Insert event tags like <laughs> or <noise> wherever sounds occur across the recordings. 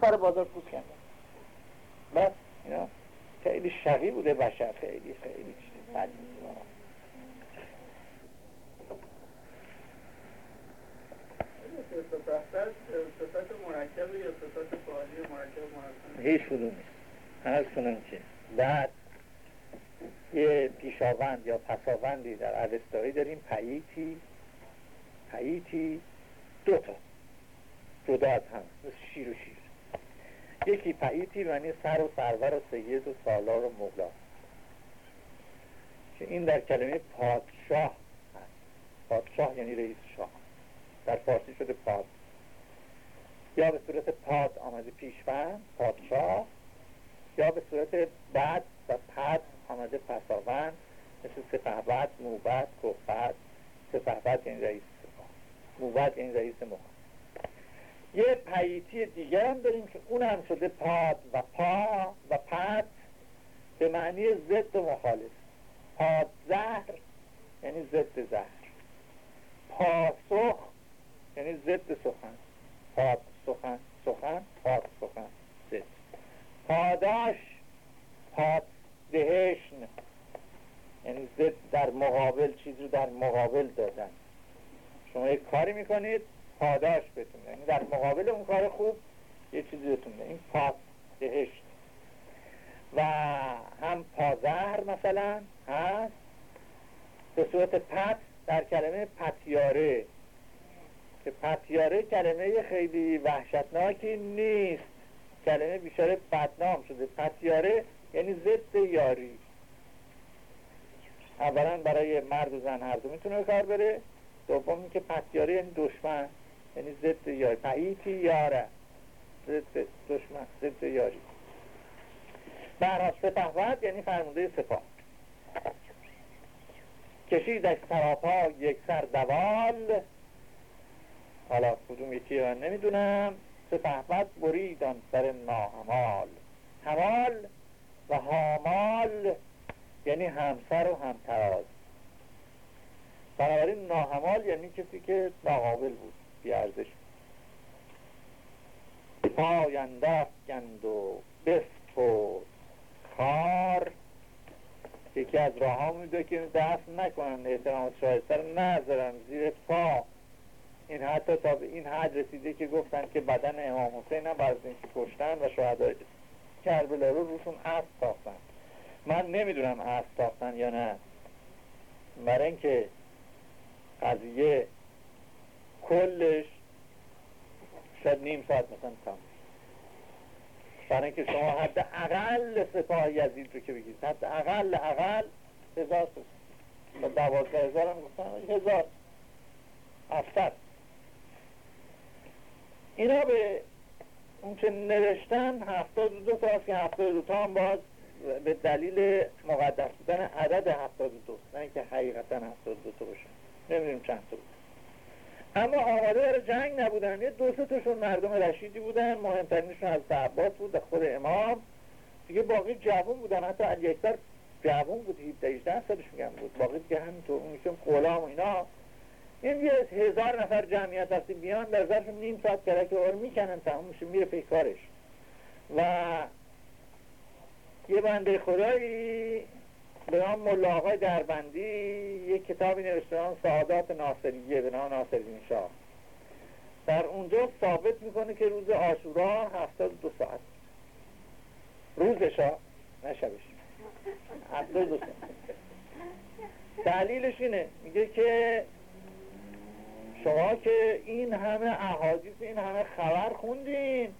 سر بازار پوست کردن. بس اینا خیلی شقی بوده بشر خیلی خیلی چیز هیچ کدوم نیست. هر کنم که بعد یه پیشاوند یا پساوندی در عوستایی داریم پییتی پییتی دوتا جدا از هم. مثل شیر و شیر. یکی پییتی یعنی سر و سرور و سید و سالار و مغلا که این در کلمه پادشاه پادشاه یعنی رئیس شاه. در فارسی شده پاد. یا به صورت پاد آمده پیشوند پادشاه. یا به صورت بد و پد آمده پساوند مثل سپهبد موبد کفبد سپهبد یعنی رئیس موبد یعنی رئیس مخ یه پیتی دیگر هم داریم که اون هم شده پاد و پا و پد به معنی ضد و مخالف. پاد زهر یعنی ضد زهر. پاسخ یعنی ضد سخن. پاد سخن سخن پاد سخن ضد. پاداش پاد دهشن یعنی ضد در مقابل چیز رو در مقابل دادن. شما یک کاری می‌کنید پاداش بتون یعنی در مقابل اون کار خوب یه چیزی بتون این پاد دهشت و هم پازهر مثلا هست. به صورت پت در کلمه پتیاره. که پتیاره کلمه خیلی وحشتناکی نیست. کلمه بیشاره بدنام شده. پتیاره یعنی ضد یاری. اولا برای مرد و زن هر دو می‌تونه کار بره. دوم که پتیاره یعنی دشمن. یعنی ضد یاری پعیتی یاره ضد دشمن ضد یاری. برها سپهبد یعنی فرمونده سپاه. کشید سراپا یک سر دوال حالا کدوم یکی من نمی‌دونم. سپهبد بریدان سر ناهمال. همال و حامال یعنی همسر و همتراز. بنابراین ناهمال یعنی کسی که ناقابل بود. بیارزش پای گند و بست و کار یکی از راه ها میده که دست نکنن احترام شایسته رو نذارن زیر پا. این حتی تا به این حد رسیده که گفتن که بدن امام حسین هم بعد اینکه کشتن و شهدای کربلا رو روشون اسب ساختن من نمی‌دونم اسب ساختن یا نه. برای اینکه قضیه کلش شاید نیم ساعت مثلا تمام برای اینکه شما حد اقل سپاه یزید رو که بگید. حد اقل اقل هزار و دوازده هزار هم گفتن هزار. هفتد اینا به اون که نوشتن هفتاد و دو تا که هفتاد دو تا هم باز به دلیل مقدس بودن عدد هفتاد دو. نه اینکه حقیقتا هفتاد دو تا باشه. نمی‌دونیم چند تا بود. اما آماده برای جنگ نبودن. یه دو تاشون مردم رشیدی بودن. مهمترینشون از عباس بود خود امام. دیگه باقی جوون بودن. حتی علی اکبر جوون بود. 17 18 سالش میگم بود. باقی دیگه همینطور اون میشه غلام و اینا. این یه هزار نفر جمعیت هستی بیان در ظرف نیم ساعت کرک رو می‌کنن تمام میشه میره پی کارش و یه بنده خدایی به نام ملاقای دربندی یک کتابی نوشته سعادات ناصریه به نام ناصرین شاه. در اونجا ثابت می‌کنه که روز آشورا هفتاد دو ساعت. روزشا نه شبش. هفتاد دو ساعت. دلیلش اینه میگه که شما که این همه احادیث این همه خبر خوندین.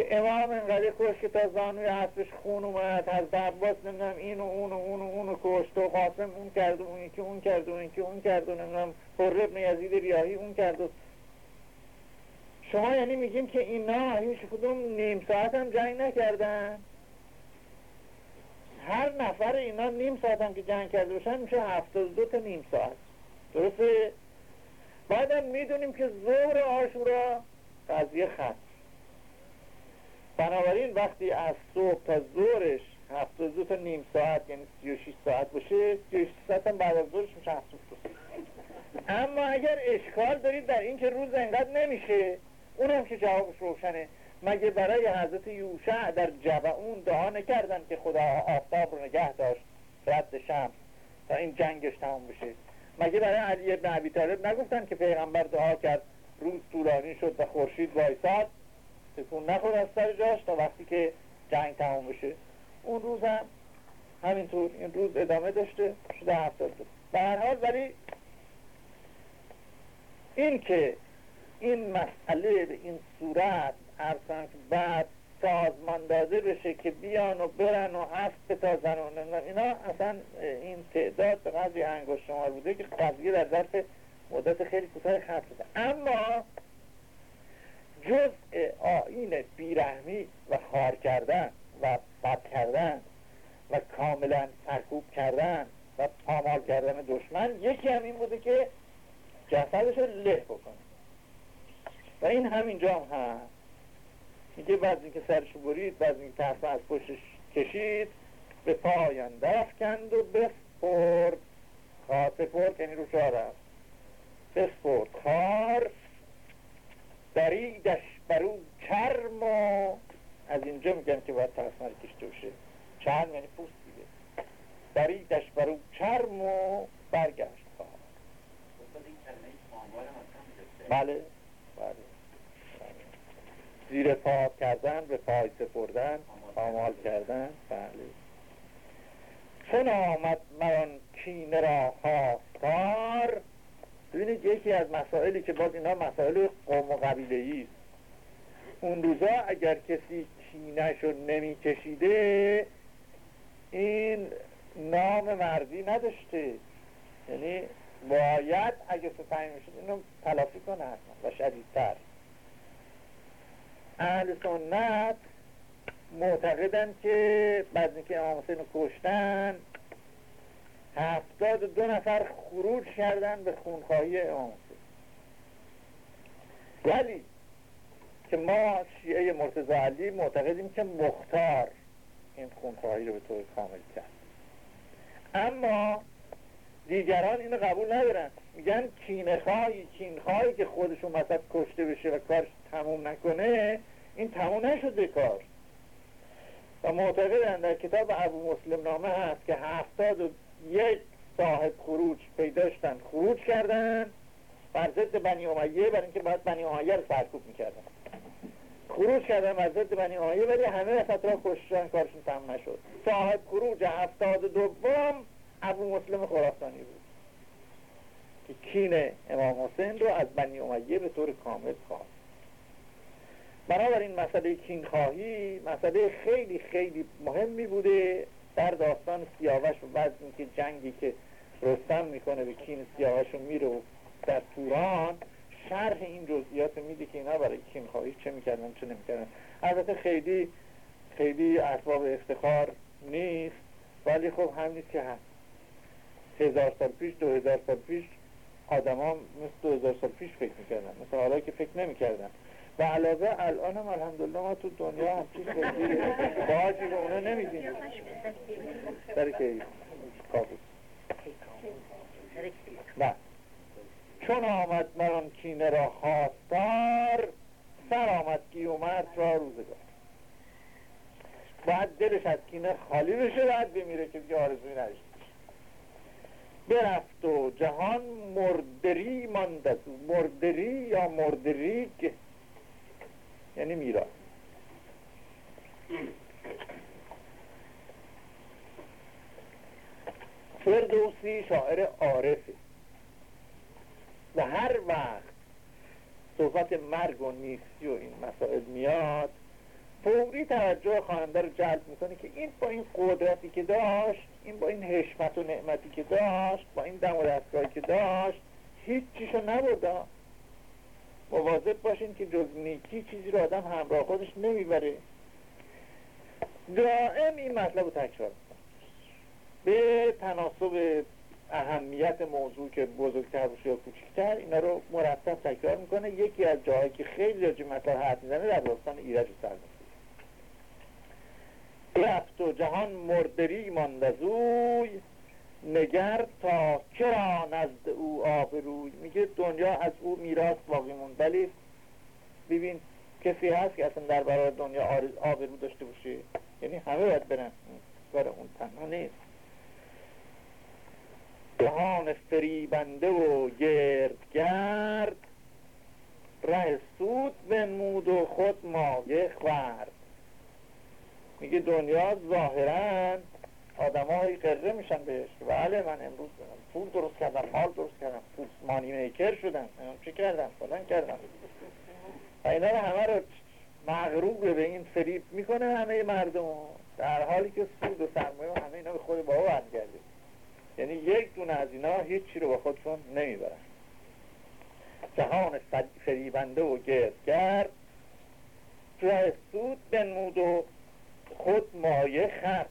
که امام انقدر کش که تا زانوی حسبش خون اومد از عباس نمی‌دونم این و اون و اون و اون و کشت و قاسم اون کرد و اون که اون کرد و اون که اون کرد و نمی‌دونم حر ابن یزید ریاهی اون کرد و شما یعنی میگیم که اینا هیچ کدوم نیم ساعت هم جنگ نکردن؟ هر نفر اینا نیم ساعت هم که جنگ کرده باشن میشه هفتاد دو تا نیم ساعت. درسته؟ بعدم می‌دونیم که زور آشورا قضیه خط بنابراین وقتی از صبح تا زورش هفتاد تا نیم ساعت یعنی 36 ساعت باشه 36 ساعت هم بعد از زورش میشه اما اگر اشکال دارید در این که روز انقدر نمیشه اونم که جوابش روشنه. مگه برای حضرت یوشع در جبعون دعا نکردن که خدا آفتاب رو نگه داشت؟ رد شمس. تا این جنگش تمام بشه. مگه برای علی ابن عبی طالب نگفتن که پیغمبر دعا کرد؟ روز طولانی شد و خورشید وایساد. تکون نخور از سر جاش تا وقتی که جنگ تمام بشه. اون روز هم همینطور این روز ادامه داشته شده هفتاد به هر حال ولی این که این مسئله به این صورت ارسان بعد سازمان داده بشه که بیان و برن و هفت بتازن و اینا اصلا این تعداد به قضی انگشت شمار بوده که قضیه در ظرف مدت خیلی کوتاه ختم شده. اما جزء آین بیرحمی و خار کردن و بد کردن و کاملا سرکوب کردن و پامال کردن دشمن یکی هم این بوده که جسدش رو له بکنه. و این همینجا هم هست. میگه بعد اینکه سرش برید بعد اینکه طرف از پشتش کشید به پایان کند و بسپرد. خواه سپرد یعنی رو رفت بسپرد خار دریدش برو چرم و از اینجا میگن که باید ترسمر کشته باشه چرم یعنی پوست دیگه. دریدش برو چرم و برگشت. بله. بله. زیر پا کردن به پای سپردن آمال کردن. بله. چون آمد مران کینه را خواستار ببینید یکی از مسائلی که باز اینا مسائل قوم و قبیله است. اون روزا اگر کسی کینش رو نمی کشیده این نام مردی نداشته. یعنی باید اگه ستنگ می‌شد اینو تلافی کنه و شدیدتر. اهل سنت معتقدن که بعد اینکه امام حسین کشتن هفتاد دو نفر خروج کردن به خونخواهی امام ولی که ما شیعه مرتضی علی معتقدیم که مختار این خونخواهی رو به طور کامل کرد. اما دیگران اینو قبول ندارن. میگن کینخواهی کینخواهی که خودشون مثلا کشته بشه و کارش تموم نکنه این تموم نشده کار. و معتقدن در کتاب ابو مسلم نامه هست که هفتاد و یک صاحب خروج پیداشتن خروج کردن. بر ضد بنی امیه برای اینکه باید بنی امیه رو سرکوب می‌کردن. خروج کردن بر ضد بنی امیه ولی همه را کشتن کارشون تموم نشد. صاحب خروج هفتاد دوم ابو مسلم خراسانی بود. که کین امام حسین رو از بنی امیه به طور کامل خواست. بنابراین مسئله کین خواهی مسئله خیلی خیلی مهمی بوده. در داستان سیاوش و بعد اینکه جنگی که رستم می‌کنه به کین سیاوش میره و در توران شرح این جزئیات میده که اینا برای کین خواهی چه می‌کردن چه نمی‌کردن. البته خیلی خیلی اسباب افتخار نیست ولی خب هم نیست که هست. هزار سال پیش دو هزار سال پیش آدم ها مثل دو هزار سال پیش فکر می‌کردن مثل حالا که فکر نمی‌کردن. و علاوه الان هم الحمدلله ما تو دنیا همچین خیلی باجی به اونا نمیدیم سر که کابوس نه. چون آمد مران کینه را خواستار سر آمد گیومرد را روزگار. باید دلش از کینه خالی بشه بعد بمیره که دیگه آرزوی نداشته برفت و جهان مردری ماند مردری یا مردریگ یعنی میراث فردوسی شاعر عارفه. و هر وقت صحبت مرگ و نیستی و این مسائل میاد فوری توجه خواننده رو جلب می‌کنه که این با این قدرتی که داشت این با این حشمت و نعمتی که داشت با این دم و دستگاهی که داشت هیچ چیشو نبرده مواظب باشین که جز نیکی چیزی رو آدم همراه خودش نمی‌بره. دائم این مطلب رو تکرار به تناسب اهمیت موضوع که بزرگتر باشه یا کوچکتر اینا رو مرتب تکرار می‌کنه. یکی از جاهایی که خیلی راجع مطلب حرف می‌زنه در داستان ایرج و رفت و جهان مردری ماندزوی نگر تا چرا نزد او آبروی میگه دنیا از او میراث باقی مون ولی ببین کسی هست که اصلا در برای دنیا آبرو داشته باشه. یعنی همه باید برن. برای اون تنها نیست. جهان فریبنده و گردگرد. ره سود بنمود و خود مایه خورد. میگه دنیا ظاهرا آدمایی قره میشن بهش بله من امروز پول درست کردم مال درست کردم پول مانی میکر شدم چی کردم؟ فلان کردم. و اینا رو همه رو مغروب به این فریب می‌کنه همه مردم. در حالی که سود و سرمایه و همه اینا به خود بابا برمیگرده. یعنی یک دونه از اینا هیچی رو با خودشون نمی‌برن. جهان فریبنده و گردگرد راه سود بنمود و خود مایه خرد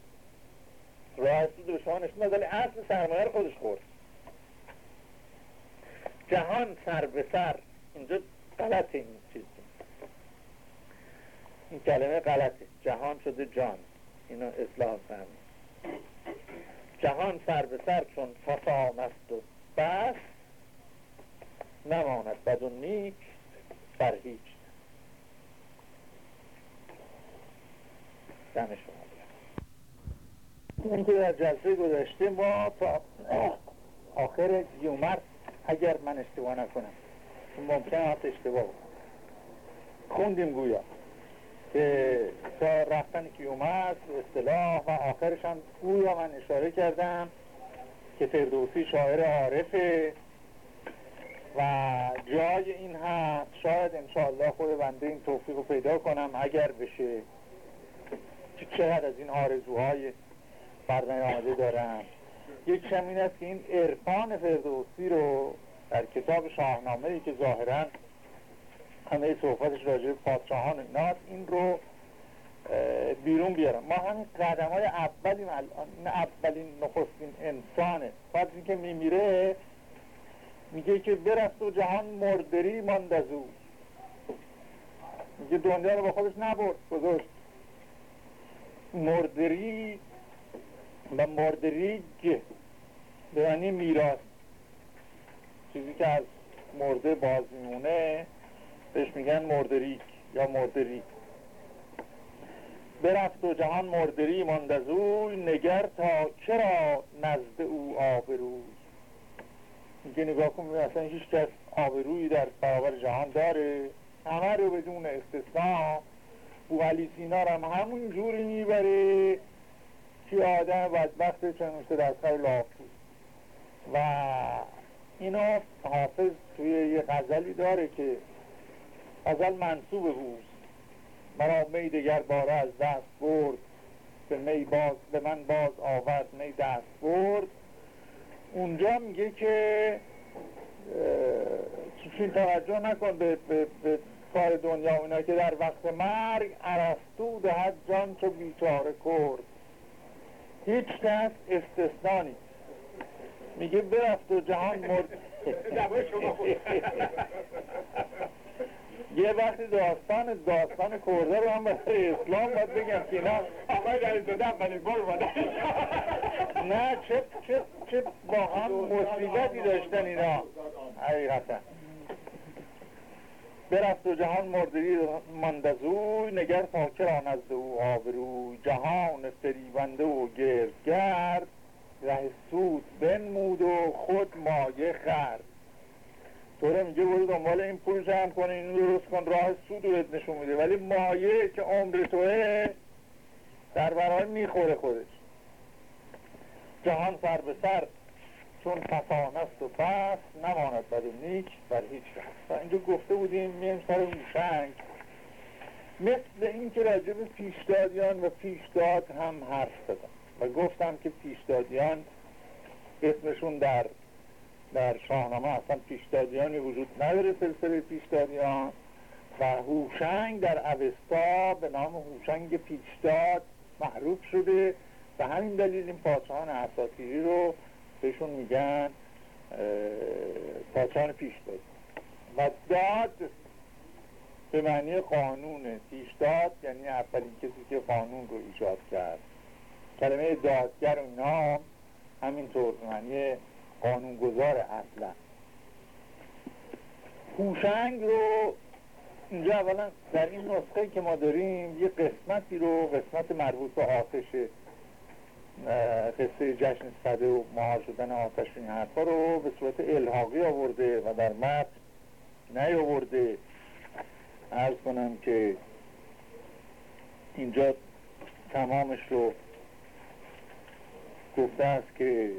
به شما نشون ولی اصل سرمایه رو خودش خورد. جهان سر به سر. اینجا غلط این چیز. این کلمه غلطه. جهان شده جان. اینو اصلاح فرمید جهان سر به سر چون فسان است و بس نماند بد و نیک بر هیچ. دم شما اینکه در جلسه گذشته ما تا آخر یومر اگر من اشتباه نکنم. ممکن هست اشتباه خوندیم گویا که تا رفتن کیومرث اصطلاح و آخرش هم گویا من اشاره کردم که فردوسی شاعر عارفه و جای این هست. شاید انشاءالله خود بنده این توفیق رو پیدا کنم اگر بشه. که چقدر از این آرزوهای برنامه آمده دارم. یک این است که این ارفان فردوسی رو در کتاب شاهنامه ای که ظاهرا همه صحبتش راجع به پادشاهان ایناست این رو بیرون بیارم. ما همین قدم های اولیم الان. اولین نخستین انسانه. بعد اینکه میمیره میگه که برست و جهان مردری ماند از او. میگه دنیا رو با خودش نبرد گذاشت. مردری و مردریج به معنی میراث. چیزی که از مرده باز میمونه بهش میگن مردریک یا مردری. برفت و جهان مردری ماند از اوی نگر تا چرا نزد او آبروی؟ میگه نگاه کن اصلا هیچ کس آبرویی در برابر جهان داره. همه رو بدون استثناء. او علی سینا هم همون جوری می‌بره. که آدم بدبخت چنوشته در سر لافو و اینا حافظ توی یه غزلی داره که غزل منصوب بود مرا می دگر باره از دست برد. به می باز به من باز آورد می دست برد. اونجا میگه که چیزی توجه نکن به, به, به کار دنیا اینا که در وقت مرگ عرستو دهد جان تو بیچاره کرد. هیچ کس استثنانی. میگه برفت و جهان مرد. یه وقتی داستان داستان کرده رو هم برای اسلام باید بگم که اینا آقای در زده ولی گل نه چه چه چه با هم مصیبتی داشتن اینا. حقیقتا. برفت و جهان مردری مندزوی نگر فاکر نزد او آبروی جهان فریبنده و گردگرد. ره سود بنمود و خود مایه خرد. طوره میگه برو دنبال این پول جمع کن این درست کن راه سود رو نشون میده. ولی مایه که عمر توه در برای می‌خوره خودش. جهان سر به سر. فسان است و پس نماند و نیک بر هیچ و اینجا گفته بودیم میم سر موشنگ مثل این که راجب پیشدادیان و پیشداد هم حرف زدم و گفتم که پیشدادیان اسمشون در در شاهنامه اصلا پیشدادیانی وجود نداره سلسله پیشدادیان. و هوشنگ در اوستا به نام هوشنگ پیشداد معروف شده. و همین دلیل این پادشاهان اساطیری رو بهشون میگن پادشاهان پیشداد و داد به معنی قانون پیشداد یعنی اولین کسی که قانون رو ایجاد کرد. کلمه دادگر اینا همینطور معنی قانونگذار اصلا. هوشنگ رو اینجا اولا در این نسخه که ما داریم یه قسمتی رو قسمت مربوط به آتش قصه جشن صده و مهار شدن آتش این حرفا رو به صورت الحاقی آورده و در متن نیاورده. ارز کنم که اینجا تمامش رو گفته است که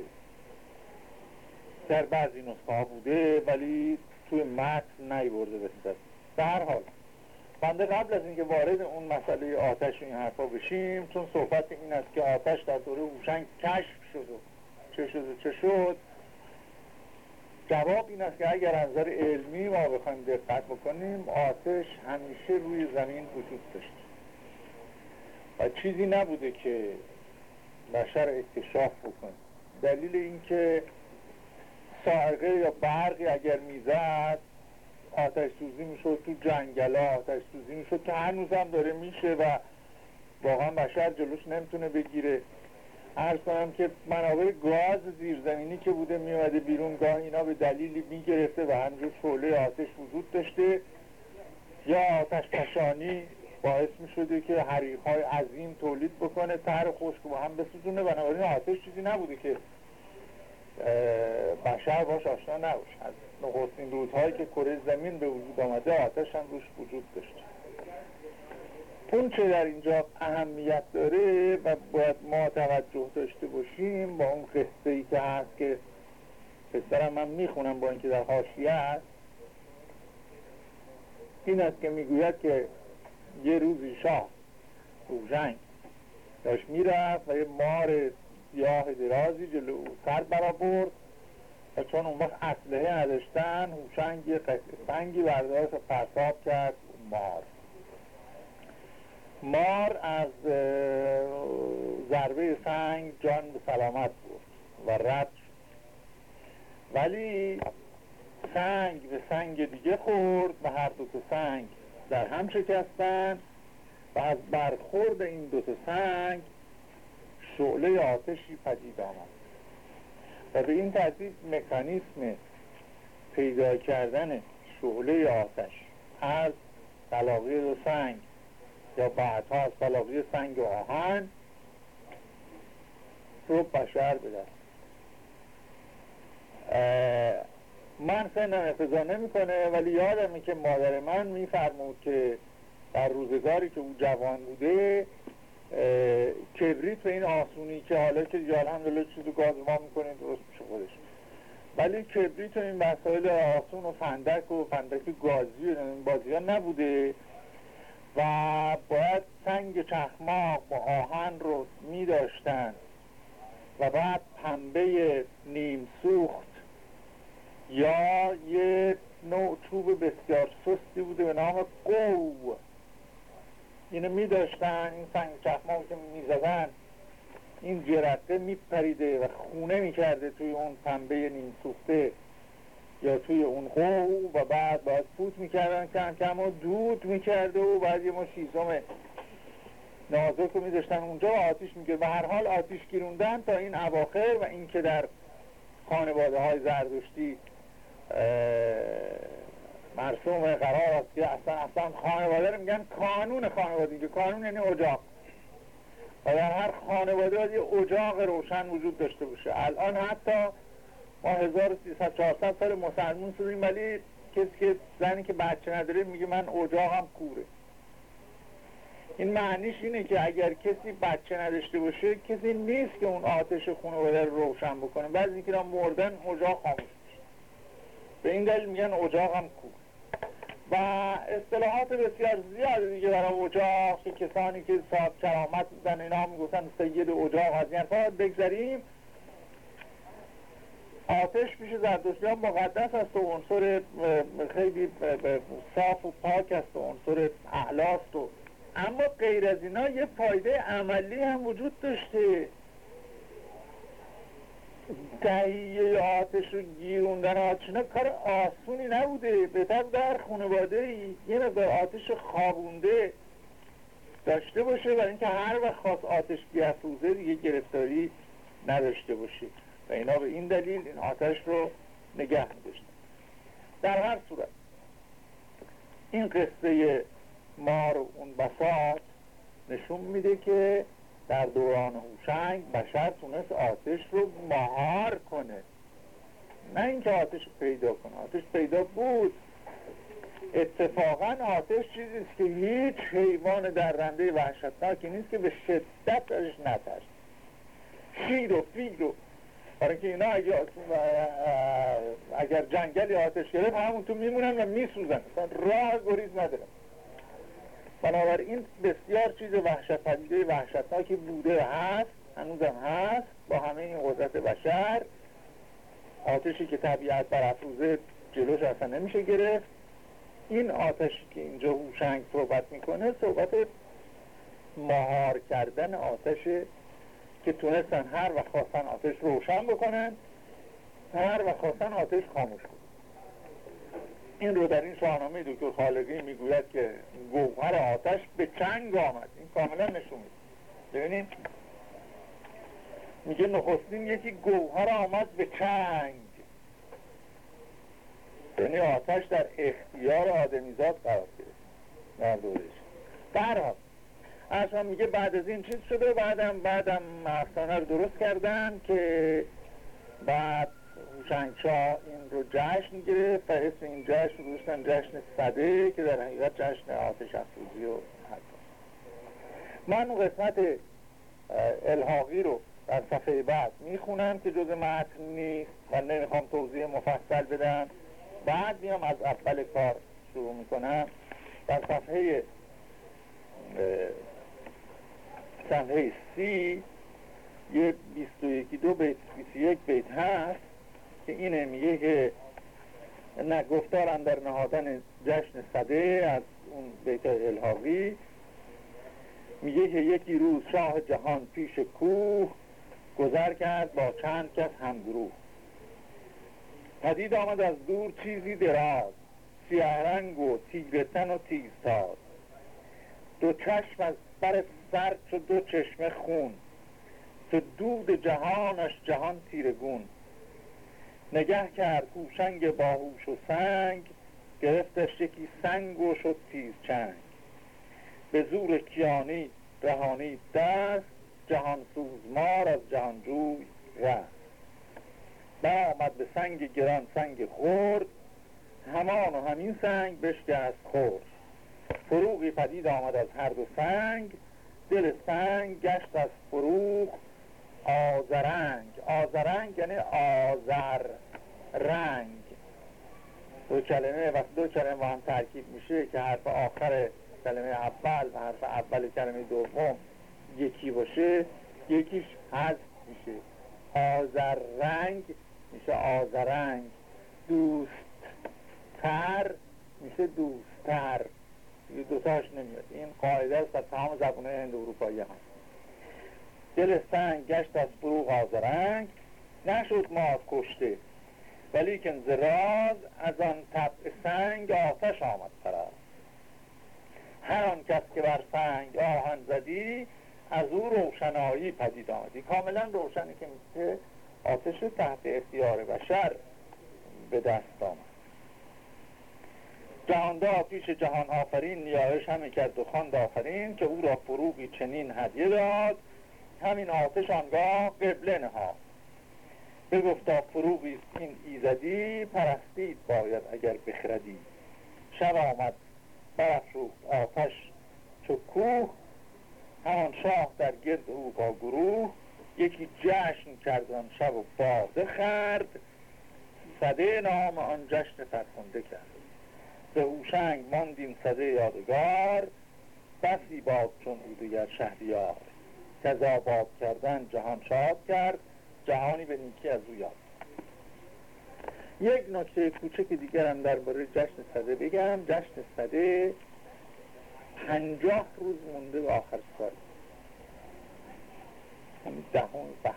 در بعضی نسخه بوده ولی توی متن نیورده بسید به هر حال بنده قبل از اینکه وارد اون مسئله آتش این حرفا بشیم چون صحبت این است که آتش در دوره هوشنگ کشف شد و چه شد و چه شد جواب این است که اگر از نظر علمی ما بخوایم دقت بکنیم آتش همیشه روی زمین وجود داشت. و چیزی نبوده که بشر اکتشاف بکنه. دلیل اینکه سائقه یا برقی اگر می‌زد آتش سوزی می‌شد تو جنگلا آتش سوزی می‌شد که هنوز هم داره میشه و واقعا بشر جلوش نمی‌تونه بگیره. عرض کنم که منابع گاز زیرزمینی که بوده میومده بیرون گاه اینا به دلیلی می‌گرفته و همجور شعله آتش وجود داشته. یا آتش پشانی باعث می‌شده که حریق های عظیم تولید بکنه تر خشک با هم بسوزونه. بنابراین آتش چیزی نبوده که بشر باش آشنا نباشه. نخستین رودهایی که کره زمین به وجود آمده آتش هم روش وجود داشته اون چه در اینجا اهمیت داره و باید ما توجه داشته باشیم با اون قصه ای که هست که پسرم من می‌خونم با اینکه در حاشیه است این است که می‌گوید که یه روزی شاه روژنگ داشت می‌رفت و یه مار سیاه درازی جلو سر برآورد. چون اون وقت اسلحه نداشتن هوشنگ سنگی برداشت و کرد مار. مار از ضربه سنگ جان به سلامت بود و رد ولی سنگ به سنگ دیگه خورد و هر دو سنگ در هم شکستن و از برخورد این دو سنگ شعله آتشی پدید آمد. و به این ترتیب مکانیسم پیدا کردن شعله آتش از طلاقی دو سنگ یا بعدها از طلاقی سنگ و آهن رو بشر بدست من سنم اقتضا نمی‌کنه ولی یادمه که مادر من میفرمود که در روزگاری که او جوان بوده کبریت به این آسونی که حالا که دیگه الحمدلله چیز گاز ما می‌کنیم درست میشه خودش. ولی کبریت و این مسائل آسون و فندک و فندک گازی و این بازی ها نبوده و باید سنگ چخماق با آهن رو می داشتن و بعد پنبه نیم سوخت یا یه نوع چوب بسیار سستی بوده به نام قو اینو می داشتن این سنگ چخماق که می این جرقه می پریده و خونه می کرده توی اون پنبه نیم سوخته یا توی اون قو و بعد باید فوت می‌کردن کم کم و دود می‌کرده و بعد یه ما شیزم نازک رو میذاشتن اونجا و آتیش میگه. و هر حال آتیش گیروندن تا این اواخر و این که در خانواده های زردشتی مرسوم قرار است که اصلا اصلا خانواده رو میگن کانون خانواده. که کانون یعنی اجاق. و در هر خانواده باید یه اجاق روشن وجود داشته باشه. الان حتی ما 1300 400 سال مسلمون شدیم ولی کسی که زنی که بچه نداره میگه من اجاقم کوره. این معنیش اینه که اگر کسی بچه نداشته باشه کسی نیست که اون آتش خانواده رو روشن بکنه. بعضی اینکه مردن اجاق خاموش به این دلیل میگن اجاقم کور و اصطلاحات بسیار زیاد دیگه برای اجاق که کسانی که صاحب کرامت بودن اینا می‌گفتن سید اجاق از این بگذاریم آتش پیش زردشتیان مقدس است و عنصر خیلی صاف و پاک است و عنصر اعلاست و اما غیر از اینا یه فایده عملی هم وجود داشته. تهیه آتش رو گیروندن آتش کار آسونی نبوده. بهتر در خانواده یه مقدار آتش خوابونده داشته باشه برای اینکه هر وقت خواست آتش بیافروزه دیگه گرفتاری نداشته باشه. و اینا به این دلیل این آتش رو نگه میداشتن. در هر صورت این قصه ما رو اون بساط نشون میده که در دوران هوشنگ بشر تونست آتش رو مهار کنه. نه اینکه آتش پیدا کنه آتش پیدا بود. اتفاقا آتش چیزیست که هیچ حیوان در رنده وحشتناکی نیست که به شدت ازش نترس شیر و فیل و برای که اینا اگر, اگر جنگلی آتش گرفت همون تو میمونن و میسوزن. راه گریز ندارن بنابراین بسیار چیز وحشت پدیده وحشتناکی بوده هست هنوزم هست با همه این قدرت بشر. آتشی که طبیعت برافروزه جلوش اصلا نمیشه گرفت. این آتشی که اینجا هوشنگ صحبت می‌کنه صحبت مهار کردن آتش که تونستن هر وقت خواستن آتش روشن بکنن هر وقت خواستن آتش خاموش کنن. این رو در این شاهنامه دکتر خالقی می‌گوید که گوهر آتش به چنگ آمد. این کاملا نشون میده. ببینیم. میگه نخستین یکی گوهر آمد به چنگ. یعنی آتش در اختیار آدمیزاد قرار گرفت. در دورش برحال اصلا میگه بعد از این چیز شده بعدم بعدم افسانه رو درست کردن که بعد هوشنگشاه این رو جشن گرفت و اسم این جشن رو روشتن جشن صده که در حقیقت جشن آتش افروزی و من قسمت الحاقی رو در صفحه بعد می‌خونم که جز متن نیست و نمی‌خوام توضیح مفصل بدم. بعد میام از اول کار شروع می‌کنم. در صفحه صفحه سی یه بیست و یکی دو بیت بیست یک بیت هست. که اینه میگه که نه گفتارم در نهادن جشن صده از اون بیت الهاقی میگه که یکی روز شاه جهان پیش کوه گذر کرد با چند کس همگروه. پدید آمد از دور چیزی دراز سیاه رنگ و تیگرتن و تیزتاز دو چشم از بر سر چو دو چشمه خون تو دود جهانش جهان تیرگون نگه کرد هوشنگ باهوش و سنگ گرفتش یکی سنگ و شد تیز چنگ. به زور کیانی رهانی دست جهان سوزمار از جهانجوی رست. آمد به سنگ گران سنگ خورد همان و همین سنگ بشکست خورد فروغی پدید آمد از هر دو سنگ دل سنگ گشت از فروغ آزرنگ آزرنگ یعنی آزر رنگ. دو کلمه وقتی دو کلمه با هم ترکیب میشه که حرف آخر کلمه اول و حرف اول کلمه دوم یکی باشه. یکیش حذف میشه. آزر رنگ میشه آزرنگ دوستتر میشه دوستتر. یه دوتاش نمیاد. این قاعده است در تمام زبانه هند اروپایی هم دل سنگ گشت از فروغ آزرنگ نشد مار کشته. ولی که زراز از آن طبع سنگ آتش آمد پرست هر آن کس که بر سنگ آهن زدی از او روشنایی پدید آمدی. کاملا روشنی که میشه آتش تحت اختیار بشر به دست آمد. جهاندار پیش جهان آفرین نیایش همی کرد و خواند آفرین که او را فروغی چنین هدیه داد همین آتش آنگاه قبله نهاد. بگفتا فروغی این ایزدی پرستید باید اگر بخردی. شب آمد برافروخت آتش چو کوه. همان شاه در گرد او با گروه. یکی جشن کردن شب و باده خرد. صده نام آن جشن فرخنده کرد. به هوشنگ ماندیم صده یادگار. بسی باد چون او دیگر شهریار. که باد کردن جهان شاد کرد جهانی به نیکی از او یاد یک نکته کوچک دیگرم درباره جشن صده بگم. جشن صده پنجاه روز مونده به آخر سال. همین دهم بهمن.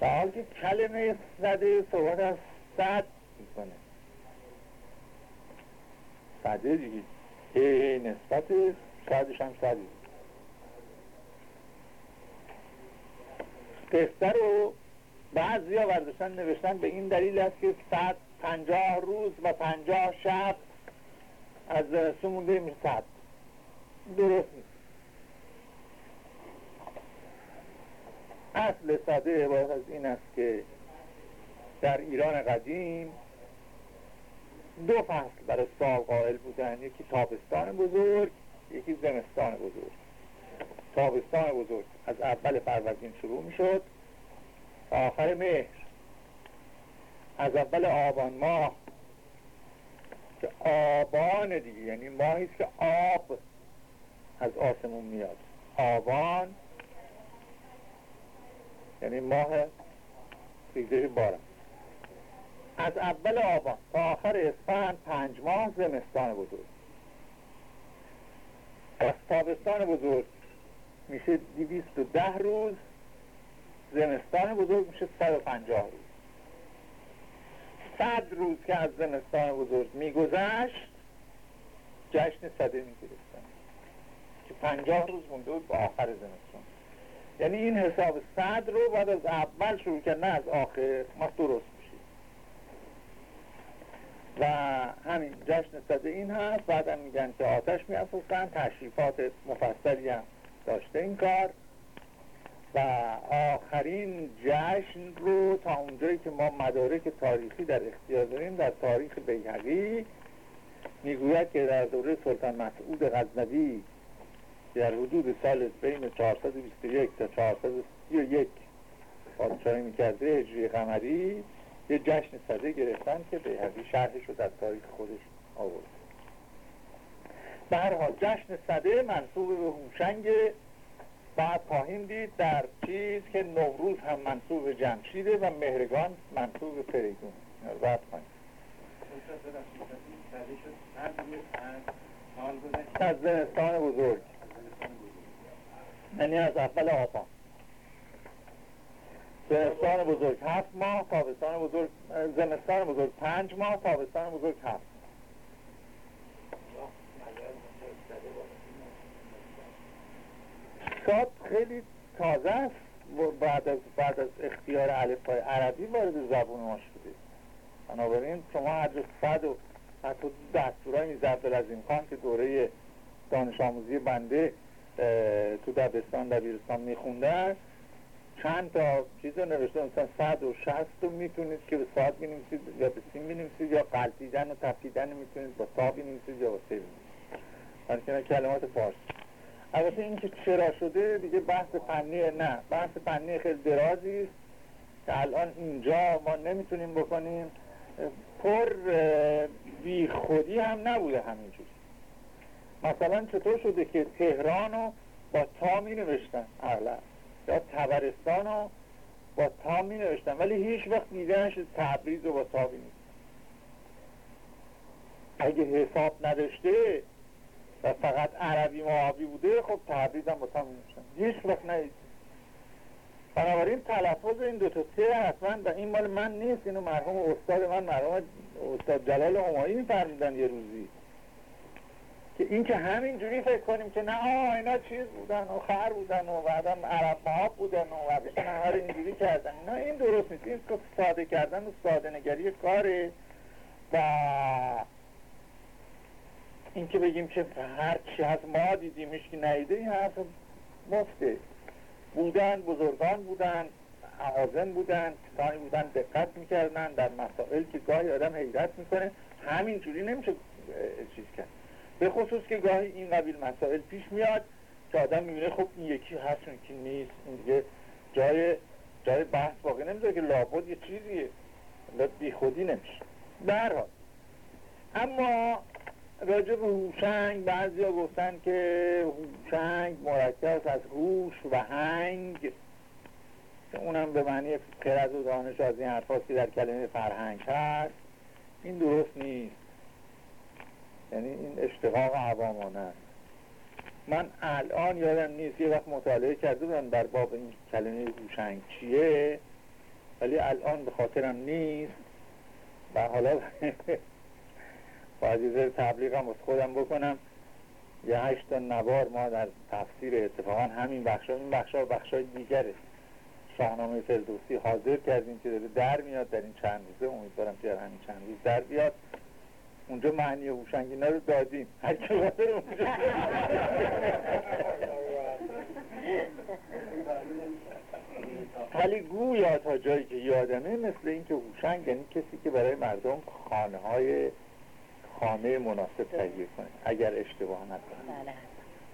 در حال که کلمه صده صحبت از صد می‌کنه. صده دیگه نسبت صدش هم صدی قصه رو بعضی ها برداشتن نوشتن به این دلیل است که صد پنجاه روز و پنجاه شب از زمستون مونده میشه صد درست نیست. اصل صده عبارت از این است که در ایران قدیم دو فصل برای سال قائل بودن. یکی تابستان بزرگ یکی زمستان بزرگ تابستان بزرگ از اول فروردین شروع می شد آخر مهر. از اول آبان ماه. که آبان دیگه یعنی ماهی که آب از آسمون میاد. آبان یعنی ماه ریزش بارم از اول آبان تا آخر اسفند پنج ماه زمستان بزرگ از تابستان بزرگ میشه دیویست و ده روز زمستان بزرگ میشه صد و پنجاه روز. صد روز که از زمستان بزرگ میگذشت جشن صده می‌گرفتن. که پنجاه روز مونده بود با آخر زمستان. یعنی این حساب صد رو بعد از اول شروع کرد نه از آخر. ما درست و همین جشن صده این هست. بعد میگن که آتش میافروختن. تشریفات مفصلی هم داشته این کار. و آخرین جشن رو تا اونجایی که ما مدارک تاریخی در اختیار داریم در تاریخ بیهقی می‌گوید که در دوره سلطان مسعود غزنوی در حدود سال بین 421 تا 431 پادشاهی می‌کرده هجری قمری. یه جشن صده گرفتن که بیهقی شرحش رو در تاریخ خودش آورد. به هر حال جشن صده منصوب به هوشنگ بعد خواهیم دید در چیز که نوروز هم منصوب جمشیده و مهرگان منصوب فریدون. بعد خواهیم از زمستان بزرگ. یعنی از اول آبان. زمستان بزرگ هفت ماه تابستان بزرگ زمستان بزرگ پنج ماه تابستان بزرگ هفت ساد خیلی تازه است بعد از, بعد از اختیار الفبای عربی وارد زبون ما شده. بنابراین شما هر صد و حتی دستورهای میز عبدالعظیم خان که دوره دانش آموزی بنده تو دبستان دبیرستان میخوندن چند تا چیز رو نوشته مثلا صد و شست رو می‌تونید که به ساعت بینیمسید یا به سیم بینیمسید یا قلطیدن و تفیدن می‌تونید با تا بینیمسید یا با سه بینیمسید کلمات فارسی. البته این که چرا شده دیگه بحث فنی نه بحث فنی خیلی درازی است که الان اینجا ما نمی‌تونیم بکنیم. پر بی خودی هم نبوده همینجوری. مثلا چطور شده که تهران رو با تا می نوشتن اغلب یا تبرستان رو با تا می نوشتن ولی هیچ وقت دیده نشد تبریز رو با تا بینید اگه حساب نداشته و فقط عربی معابی بوده خب تبریز هم با تا می هیچ وقت ندید بنابراین تلفظ این دو تا ته حتما و این مال من نیست. اینو مرحوم استاد من مرحوم استاد جلال همایی میفرمیدن یه روزی. که این که همینجوری فکر کنیم که نه اینا چیز بودن و خر بودن و بعدم عرب ماب بودن و بعد اینجوری کردن. نه این درست نیست. این ساده کردن و ساده نگری کاره. و این که بگیم که هر چی از ما دیدیمش که نیده این حرف مفته. بودن بزرگان بودن اعاظم بودن کسانی بودن دقت می‌کردن در مسائل که گاهی آدم حیرت می‌کنه. همینجوری نمیشه چیز کرد. به خصوص که گاهی این قبیل مسائل پیش میاد که آدم می‌بینه خب این یکی هست اون یکی نیست. این دیگه جای جای بحث واقع نمیده که لابد یه چیزیه. بی خودی نمیشه. در اما راجع به هوشنگ بعضی ها گفتن که هوشنگ مرکب از هوش و هنگ. که اونم به معنی خرد و دانش از این حرفاست که در کلمه فرهنگ هست. این درست نیست. یعنی این اشتقاق عوامانه است. من الان یادم نیست یه وقت مطالعه کرده بودم در باب این کلمه هوشنگ چیه ولی الان به خاطرم نیست. و حالا باید تبلیغ هم از خودم بکنم. یه هشت نوار ما در تفسیر اتفاقا همین بخش این بخش ها بخش های دیگره شاهنامه فردوسی حاضر کردیم که داره در میاد در این چند روزه. امیدوارم که در همین چند روز در بیاد. اونجا معنی هوشنگ اینا رو دادیم. هر که اونجا. ولی گویا تا جایی که یادمه مثل اینکه هوشنگ یعنی کسی که برای مردم خانه های خانه مناسب تهیه کنه اگر اشتباه نکنه بله.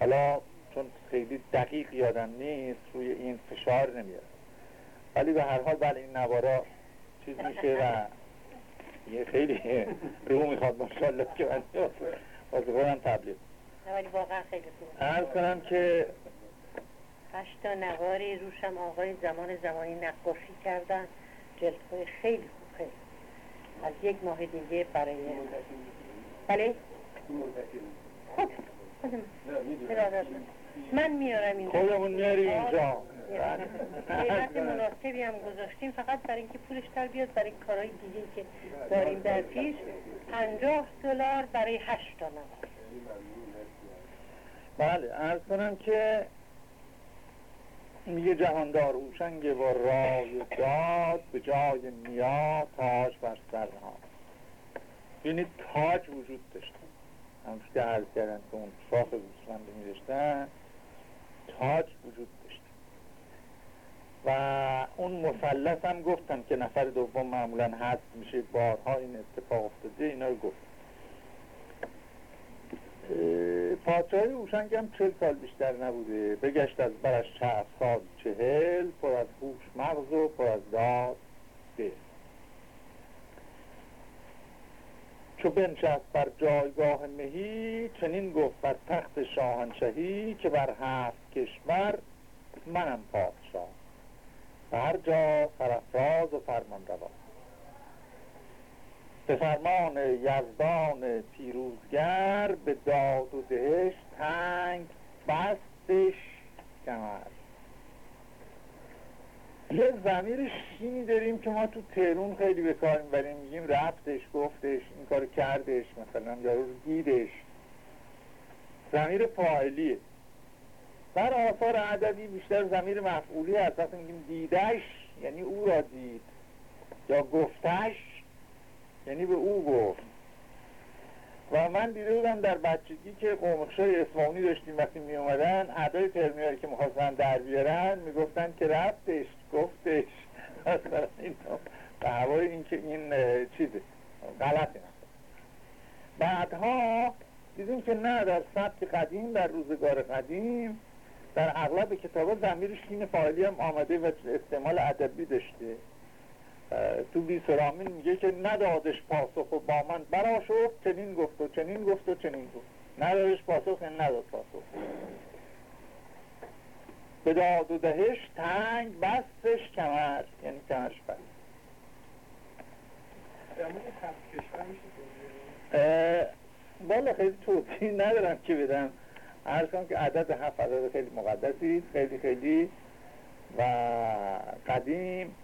حالا چون خیلی دقیق یادم نیست روی این فشار نمیاد ولی به هر حال بله این نوارا چیز میشه و یه خیلی رو می‌خواد ماشاءالله که من واسه خودم تبلیغ ولی واقعا خیلی خوب. کنم که هشتا نواری روشم آقای زمان زمانی نقاشی کردن. جلدهای خیلی خوب خیلی. از یک ماه دیگه برای بله؟ خب من میارم این خودمون میاری اینجا. قیمت مناسبی هم گذاشتیم فقط برای اینکه پولش در بیاد برای کارهای دیگه که داریم در پیش. پنجاه دلار برای هشت تا بله ارز کنم که میگه جهاندار اوشنگ با رای داد به جای نیا تاج بر سر ها. یعنی تاج وجود داشته. همونش که عرض کردن که اون شاخ گوسفند می تاج وجود و اون مثلث هم گفتم که نفر دوم معمولا هست میشه. بارها این اتفاق افتاده اینا رو گفت. پادشاهی اوشنگ هم چل سال بیشتر نبوده. بگشت از برش چه سال چهل پر از هوش مغز و پر از داد. ده چو بنشست بر جایگاه مهی چنین گفت بر تخت شاهنشهی که بر هفت کشور منم پادشاه هر جا سرفراز و فرمان روا. به فرمان یزدان پیروزگر به داد و دهش تنگ بستش کمر. یه زمیر شینی داریم که ما تو تهرون خیلی به کار می‌بریم. میگیم رفتش گفتش این کار کردش مثلا یارو دیدش. زمیر فاعلیه بر آثار ادبی بیشتر زمیر مفعولی هست. وقتی میگیم دیدش یعنی او را دید. یا گفتش یعنی به او گفت. و من دیده بودم در بچگی که قومخشای اسمانی داشتیم وقتی می اومدن عدای ترمیاری که می‌خواستن در بیارن می‌گفتن که رفتش گفتش. <laughs> به هوای این که این چیزه. غلطی بعدها دیدیم که نه در سبک قدیم در روزگار قدیم در اغلب کتاب زمیر شین فاعلی هم آمده و استعمال ادبی داشته. تو بی سرامین میگه که ندادش پاسخ و با من برا شد چنین گفت و چنین گفت و چنین گفت. ندادش پاسخ یعنی نداد پاسخ. به داد و دهش تنگ بستش کمر یعنی کمرش بست. بالا خیلی توضیح ندارم که بدم. عرض کنم که عدد هفت عدد خیلی مقدسی خیلی خیلی و قدیم.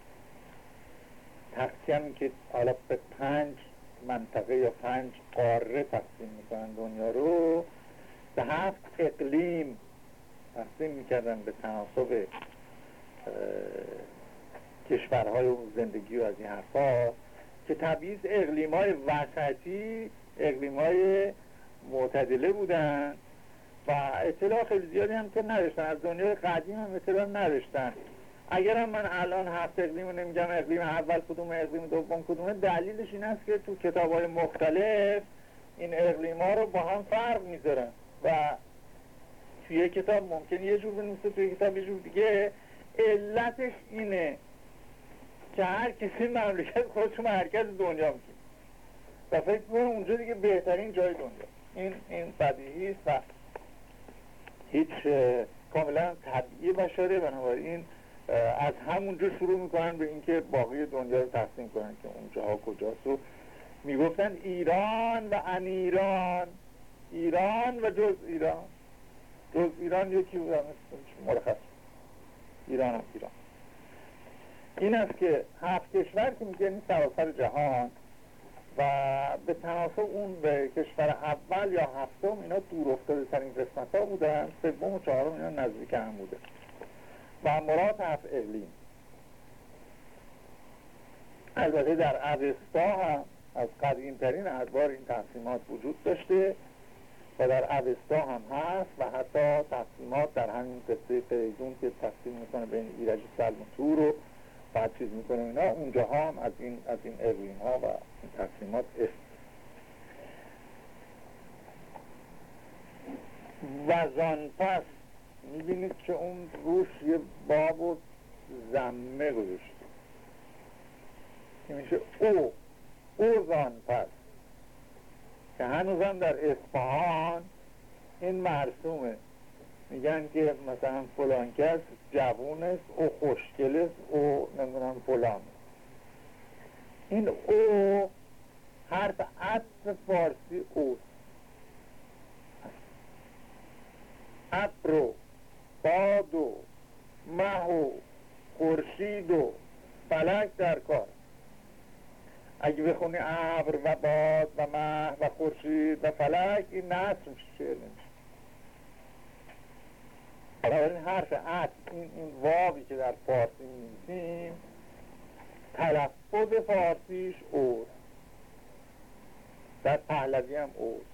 تقسیم که حالا به پنج منطقه یا پنج قاره تقسیم می‌کنن دنیا رو. به هفت اقلیم تقسیم می‌کردن به تناسب کشورهای و زندگی و از این حرفا که تبعیض اقلیم های وسطی اقلیم های معتدله بودن. و اطلاع خیلی زیادی هم که نداشتن. از دنیای قدیم هم اطلاع نداشتن. اگرم من الان هفت اقلیم نمیگم اقلیم اول کدوم اقلیم دوم کدومه دلیلش این است که تو کتاب های مختلف این اقلیم ها رو با هم فرق می‌ذارن. و توی یک کتاب ممکن یه جور بنویسه توی کتاب یه جور دیگه. علتش اینه که هر کسی مملکت خودش مرکز دنیا می‌کنه و فکر اونجا دیگه بهترین جای دنیا. این این بدیهی است. هیچ کاملا طبیعی بشاره بنابراین از همونجا شروع می‌کنن به اینکه باقی دنیا رو تقسیم کنن که اونجاها کجاست. و می‌گفتن ایران و ان ایران ایران و جز ایران. جز ایران یکی بود مرخص. ایران هم ایران. این است که هفت کشور که میگه این سراسر جهان و به تناسب اون به کشور اول یا هفتم اینا دور افتاده ترین قسمت ها بودن. سوم و چهارم اینا نزدیک هم بوده. و مراد هفت اقلیم. البته در اوستا هم از قدیمترین ادوار این تقسیمات وجود داشته و در اوستا هم هست و حتی تقسیمات در همین قصه فریدون که تقسیم می‌کنه بین ایرج سلموتور رو بعد چیز می‌کنه اینا اونجا هم از این از این اروین ها و این تقسیمات است وزان پس می‌بینید که اون روش یه باب و زمه گذاشته. که میشه او. او زان پس. که هنوزم در اصفهان این مرسومه. میگن که مثلا فلان کس جوون است او خوشگل است او نمی‌دونم فلان. این او حرف عطف فارسی اوست. ابر و باد و مه و خورشید و فلک در کار. اگه بخونی ابر و باد و مه و خورشید و فلک این نصر شعر نمیشه. بنابراین حرف عطف این این واوی که در فارسی می‌نویسیم تلفظ فارسیش اوست در پهلوی هم اوست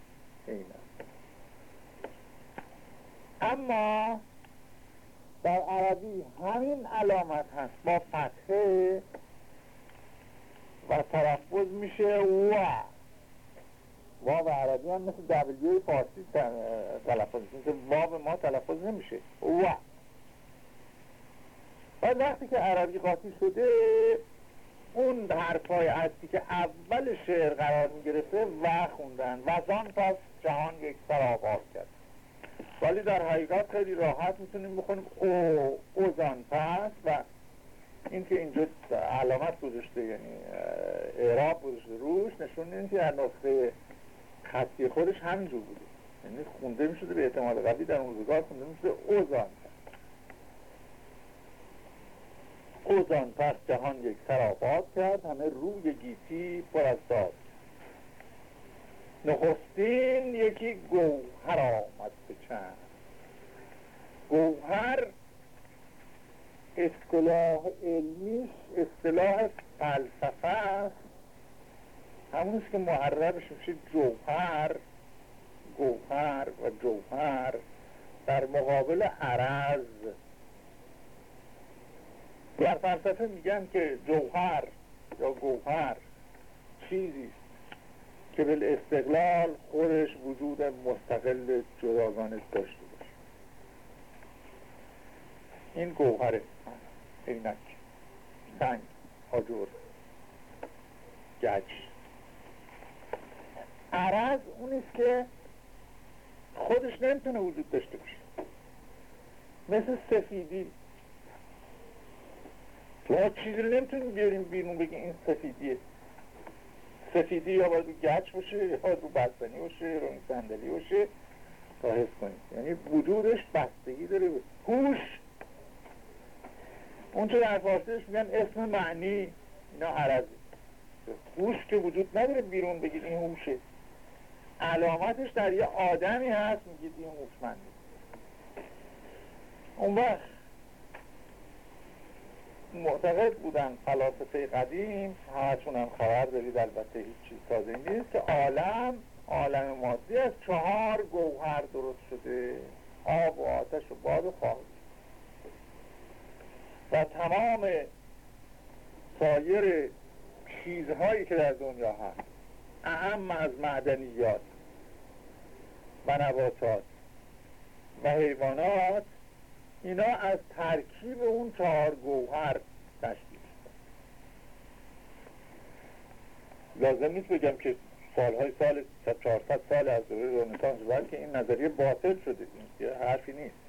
این اما در عربی همین علامت هست با فتحه و تلفظ میشه و واو عربی هم مثل دبلیوی فارسی تلفظ میشه واو ما تلفظ نمیشه. و بعد وقتی که عربی قاطی شده اون حرفای اصلی که اول شعر قرار می‌گرفته و خوندن. وزان پس جهان یک سر آغاز کرد. ولی در حقیقت خیلی راحت می‌تونیم بخونیم او اوزان پس و این که اینجا علامت گذاشته یعنی اعراب گذاشته روش نشون این که نسخه خطی خودش همینجور بوده. یعنی خونده می‌شده به اعتماد قبلی در اون روزگار خونده می‌شده. اوزان اوزان پس جهان یک سر آباد کرد همه روی گیتی پر از داد. نخستین یکی گوهر آمد به چند. گوهر اصطلاح علمیش اصطلاح فلسفه است. همونست که محررش میشه جوهر گوهر و جوهر در مقابل عرض. در فلسفه میگن که جوهر یا گوهر چیزی که به استقلال خودش وجود مستقل جداگانه داشته باشه. این گوهره اینک سنگ آجور گچ. عرض اونیست که خودش نمی‌تونه وجود داشته باشه. مثل سفیدی. تو چیزی رو نمی‌تونیم بیاریم بیرون بگیم این سفیدیه. سفیدی یا باید گچ باشه یا رو بستنی باشه رو این صندلی باشه. تا حس کنید یعنی وجودش بستگی داره. هوش. اون چه در فارسیش میگن اسم معنی. اینا عرضی هوش که وجود نداره بیرون بگید این هوشه. علامتش در یه آدمی هست میگید این هوشمنده اون وقت معتقد بودن فلاسفه قدیم همتون هم خبر دارید البته هیچ چیز تازه نیست که عالم عالم مادی از چهار گوهر درست شده آب و آتش و باد و خواهد و تمام سایر چیزهایی که در دنیا هست. اهم از معدنیات و نباتات و حیوانات. اینا از ترکیب اون چهار گوهر تشکیل لازم نیست بگم که سالهای سال 400 سال از دوره رنسانس بلکه این نظریه باطل شده. این حرفی نیست.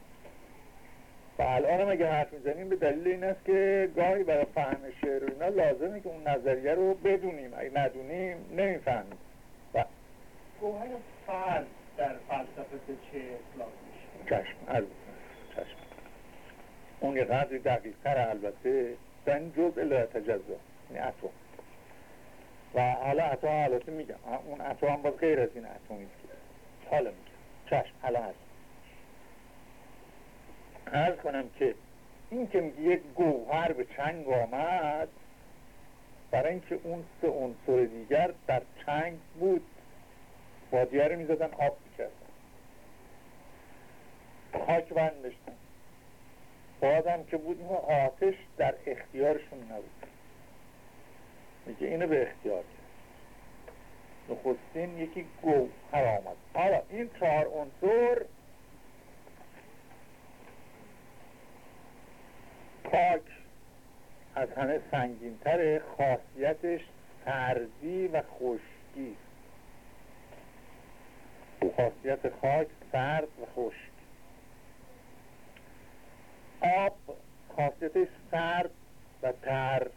و الان هم اگه حرف می‌زنیم به دلیل این است که گاهی برای فهم شعر و اینا لازمه که اون نظریه رو بدونیم. اگه ندونیم نمی‌فهمیم. و گوهر فرد در فلسفه چه اطلاق میشه؟ چشم چشم. اون یه قدری دقیق تر البته این جزء لا تجزا یعنی اتم. و حالا اتم البته میگم اون اتم هم باز غیر از این اتمی که حالا میگم. چشم حالا هست. ارز کنم که این که میگه یک گوهر به چنگ آمد برای اینکه اون سه عنصر دیگر در چنگ بود. بادیه رو می‌زدن آب می‌کردن. خاک بند داشتن. بادم که بود این آتش در اختیارشون نبود. میگه اینو به اختیار نخستین یکی گوهر آمد. حالا این چهار عنصر خاک از همه سنگینتر خاصیتش سردی و خشکی. خاصیت خاک سرد و خشک. آب خاصیتش سرد و تر.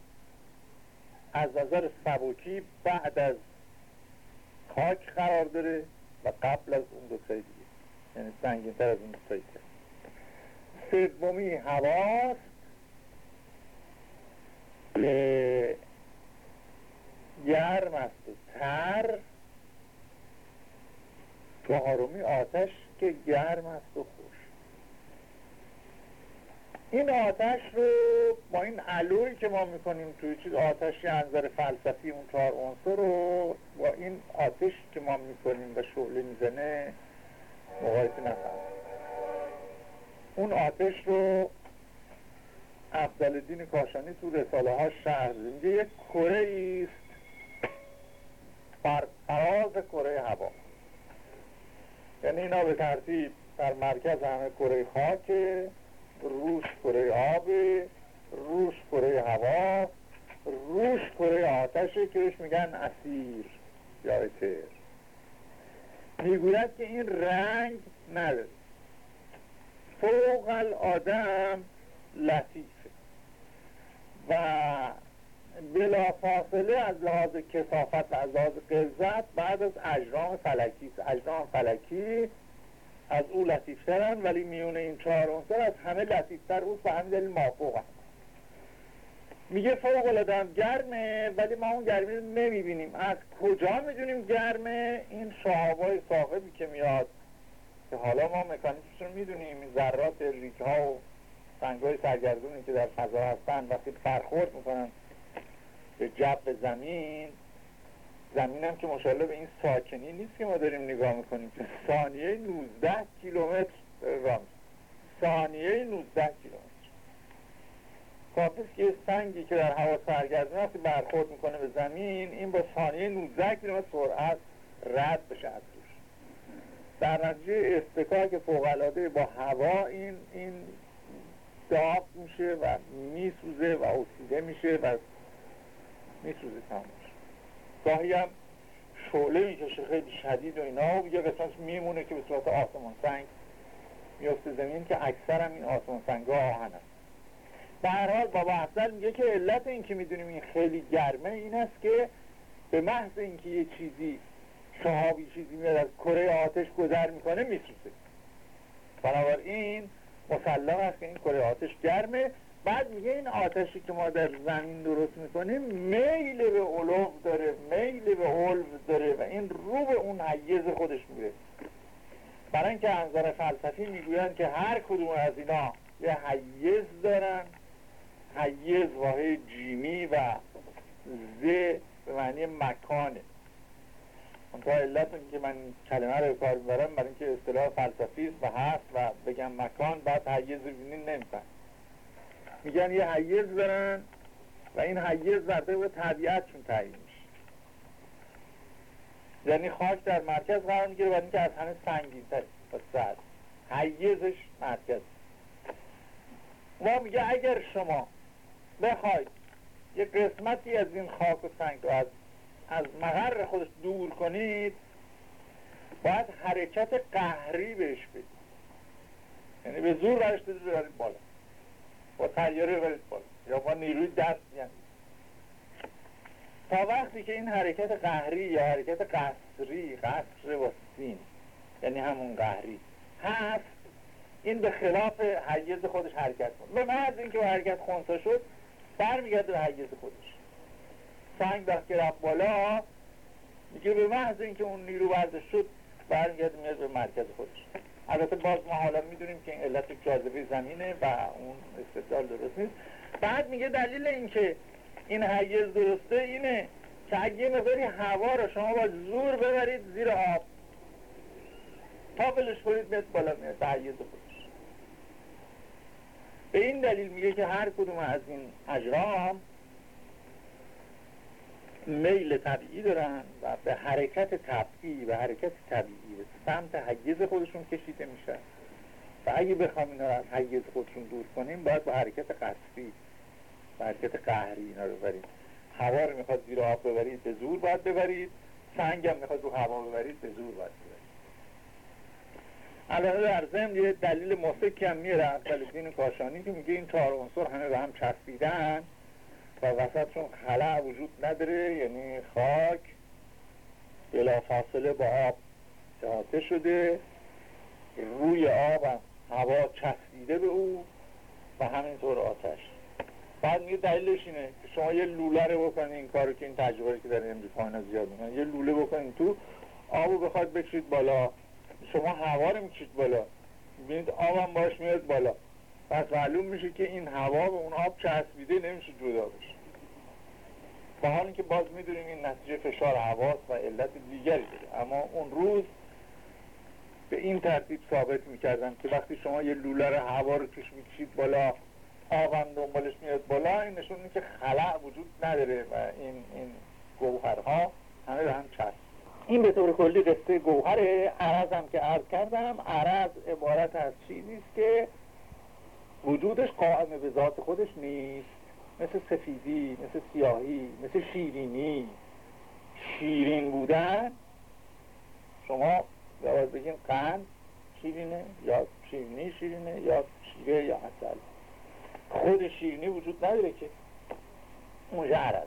از نظر سبکی بعد از خاک قرار داره و قبل از اون دو دیگه. یعنی سنگینتر از اون دو سومی هواست گرم است. و تر چهارمی آتش که گرم است و خوش. این آتش رو با این علوی که ما می‌کنیم توی چیز آتش انظر فلسفی اون چهار عنصر رو با این آتش که ما می‌کنیم و شعله می‌زنه مقایسه نفهم اون آتش رو افضل دین کاشانی تو رساله ها شهر میگه یک کره است بر فراز کره هوا. یعنی اینا به ترتیب در مرکز همه کره خاک روش کره آب روش کره هوا روش کره آتشه که بهش میگن اسیر یا اتر می‌گوید که این رنگ نداره. فوق العادم لطیفه و بلا فاصله از لحاظ کسافت و از لحاظ قلزت بعد از اجرام فلکی اجرام فلکی از او لطیفترن ولی میون این چهار عنصر از همه لطیفتر بود و همین دلیل مافوق هم. میگه فوق العاده گرمه ولی ما اون گرمی رو نمی‌بینیم از کجا می‌دونیم گرمه این شهابای ثاقبی که میاد که حالا ما مکانیکش رو می‌دونیم ذرات ریک و سنگ های سرگردونی که در فضا هستن وقتی برخورد می‌کنن به جب زمین. زمین هم که مشاله به این ساکنی نیست که ما داریم نگاه می‌کنیم. که ثانیه 19 کیلومتر رام. ثانیه 19 کیلومتر. کافیست که سنگی که در هوا سرگردون وقتی برخورد می‌کنه به زمین این با ثانیه 19 کیلومتر سرعت رد بشه از در نتیجه استکاک فوقلاده با هوا این این داغ میشه و میسوزه و اکسیده میشه و میسوزه تمام گاهی هم شعله می‌کشه خیلی شدید و اینا. و یه قسمتش میمونه که به صورت آسمان سنگ میفته زمین که اکثر هم این آسمان سنگ ها آهن هست. هر حال بابا افضل میگه که علت این که می‌دونیم این خیلی گرمه این است که به محض اینکه یه چیزی شهابی چیزی میاد از کره آتش گذر می‌کنه میسوزه. بنابراین مسلم است که این کره آتش گرمه. بعد میگه این آتشی که ما در زمین درست می‌کنیم میل به علو داره میل به علو داره و این رو به اون حیز خودش میره. برای اینکه انظر فلسفی می‌گویند که هر کدوم از اینا یه حیز دارن حیز واحد جیمی و ز به معنی مکانه. منتها علت که من کلمه رو کار می‌برم برای اینکه اصطلاح فلسفی و هست و بگم مکان بعد حیز رو بینین نمیفهم. میگن یه حیز دارن و این حیز در طبق طبیعتشون تعیین میشه. یعنی خاک در مرکز قرار می‌گیره برای اینکه از همه سنگین تر و سرد. حیزش مرکز. ما میگه اگر شما بخواید یه قسمتی از این خاک و سنگ رو از از مغر خودش دور کنید باید حرکت قهری بهش بدید. یعنی به زور برش ببرید بالا. با تیاره برید بالا. یا با نیروی دست یعنی تا وقتی که این حرکت قهری یا حرکت قصری قصر و سین یعنی همون قهری هست این به خلاف حیز خودش حرکت کن. به محض اینکه حرکت خونسا شد برمیگرده به حیز خودش. سنگ وقتی رفت بالا میگه به محض اینکه اون نیرو ورزش شد برمیگرده میاد به مرکز خودش. البته باز ما حالا می‌دونیم که این علت جاذبه زمینه و اون استدلال درست نیست. بعد میگه دلیل اینکه این حیز درسته اینه که اگه مقداری هوا رو شما با زور ببرید زیر آب. تا بلش کنید میاد بالا میاد حیز خودش. به این دلیل میگه که هر کدوم از این اجرام میل طبیعی دارن و به حرکت طبیعی و حرکت طبیعی به سمت حیز خودشون کشیده میشن و اگه بخوام اینا از حیز خودشون دور کنیم باید با حرکت قصفی با حرکت قهری اینا رو ببرید. هوا رو می‌خواد زیر آب ببرید به زور باید ببرید. سنگ هم می‌خواد رو هوا ببرید به زور باید ببرید. علاوه در ضمن یه دلیل مفکی هم میره از کاشانی که میگه این چهار عنصر همه به هم چسبیدن. و وسطشون خلع وجود نداره یعنی خاک بلا فاصله با آب احاطه شده روی آب هم هوا چسبیده به او و همینطور آتش. بعد میگه دلیلش اینه که شما یه لوله رو بکنید این کارو که این تجربه که در امریکا اینا زیاد می‌کنن یه لوله بکنید تو آبو بخواد بکشید بالا. شما هوا رو می‌کشید بالا. ببینید آب هم باش میاد بالا. پس معلوم میشه که این هوا به اون آب چسبیده نمیشه جدا بشه. با حال که باز می‌دونیم این نتیجه فشار هواست و علت دیگری داره. اما اون روز به این ترتیب ثابت می‌کردن که وقتی شما یه لولر هوا رو توش می‌کشید بالا آبم دنبالش میاد بالا این نشون که خلع وجود نداره و این این گوهرها همه به هم چسب. این به طور کلی قصه گوهر عرضم که عرض کردم عرض عبارت از چیزی که وجودش قائم به ذات خودش نیست. مثل سفیدی مثل سیاهی مثل شیرینی. شیرین بودن شما یا بگیم قند شیرینه یا شیرینی شیرینه یا شیره یا اصل خود شیرینی وجود نداره که مجرد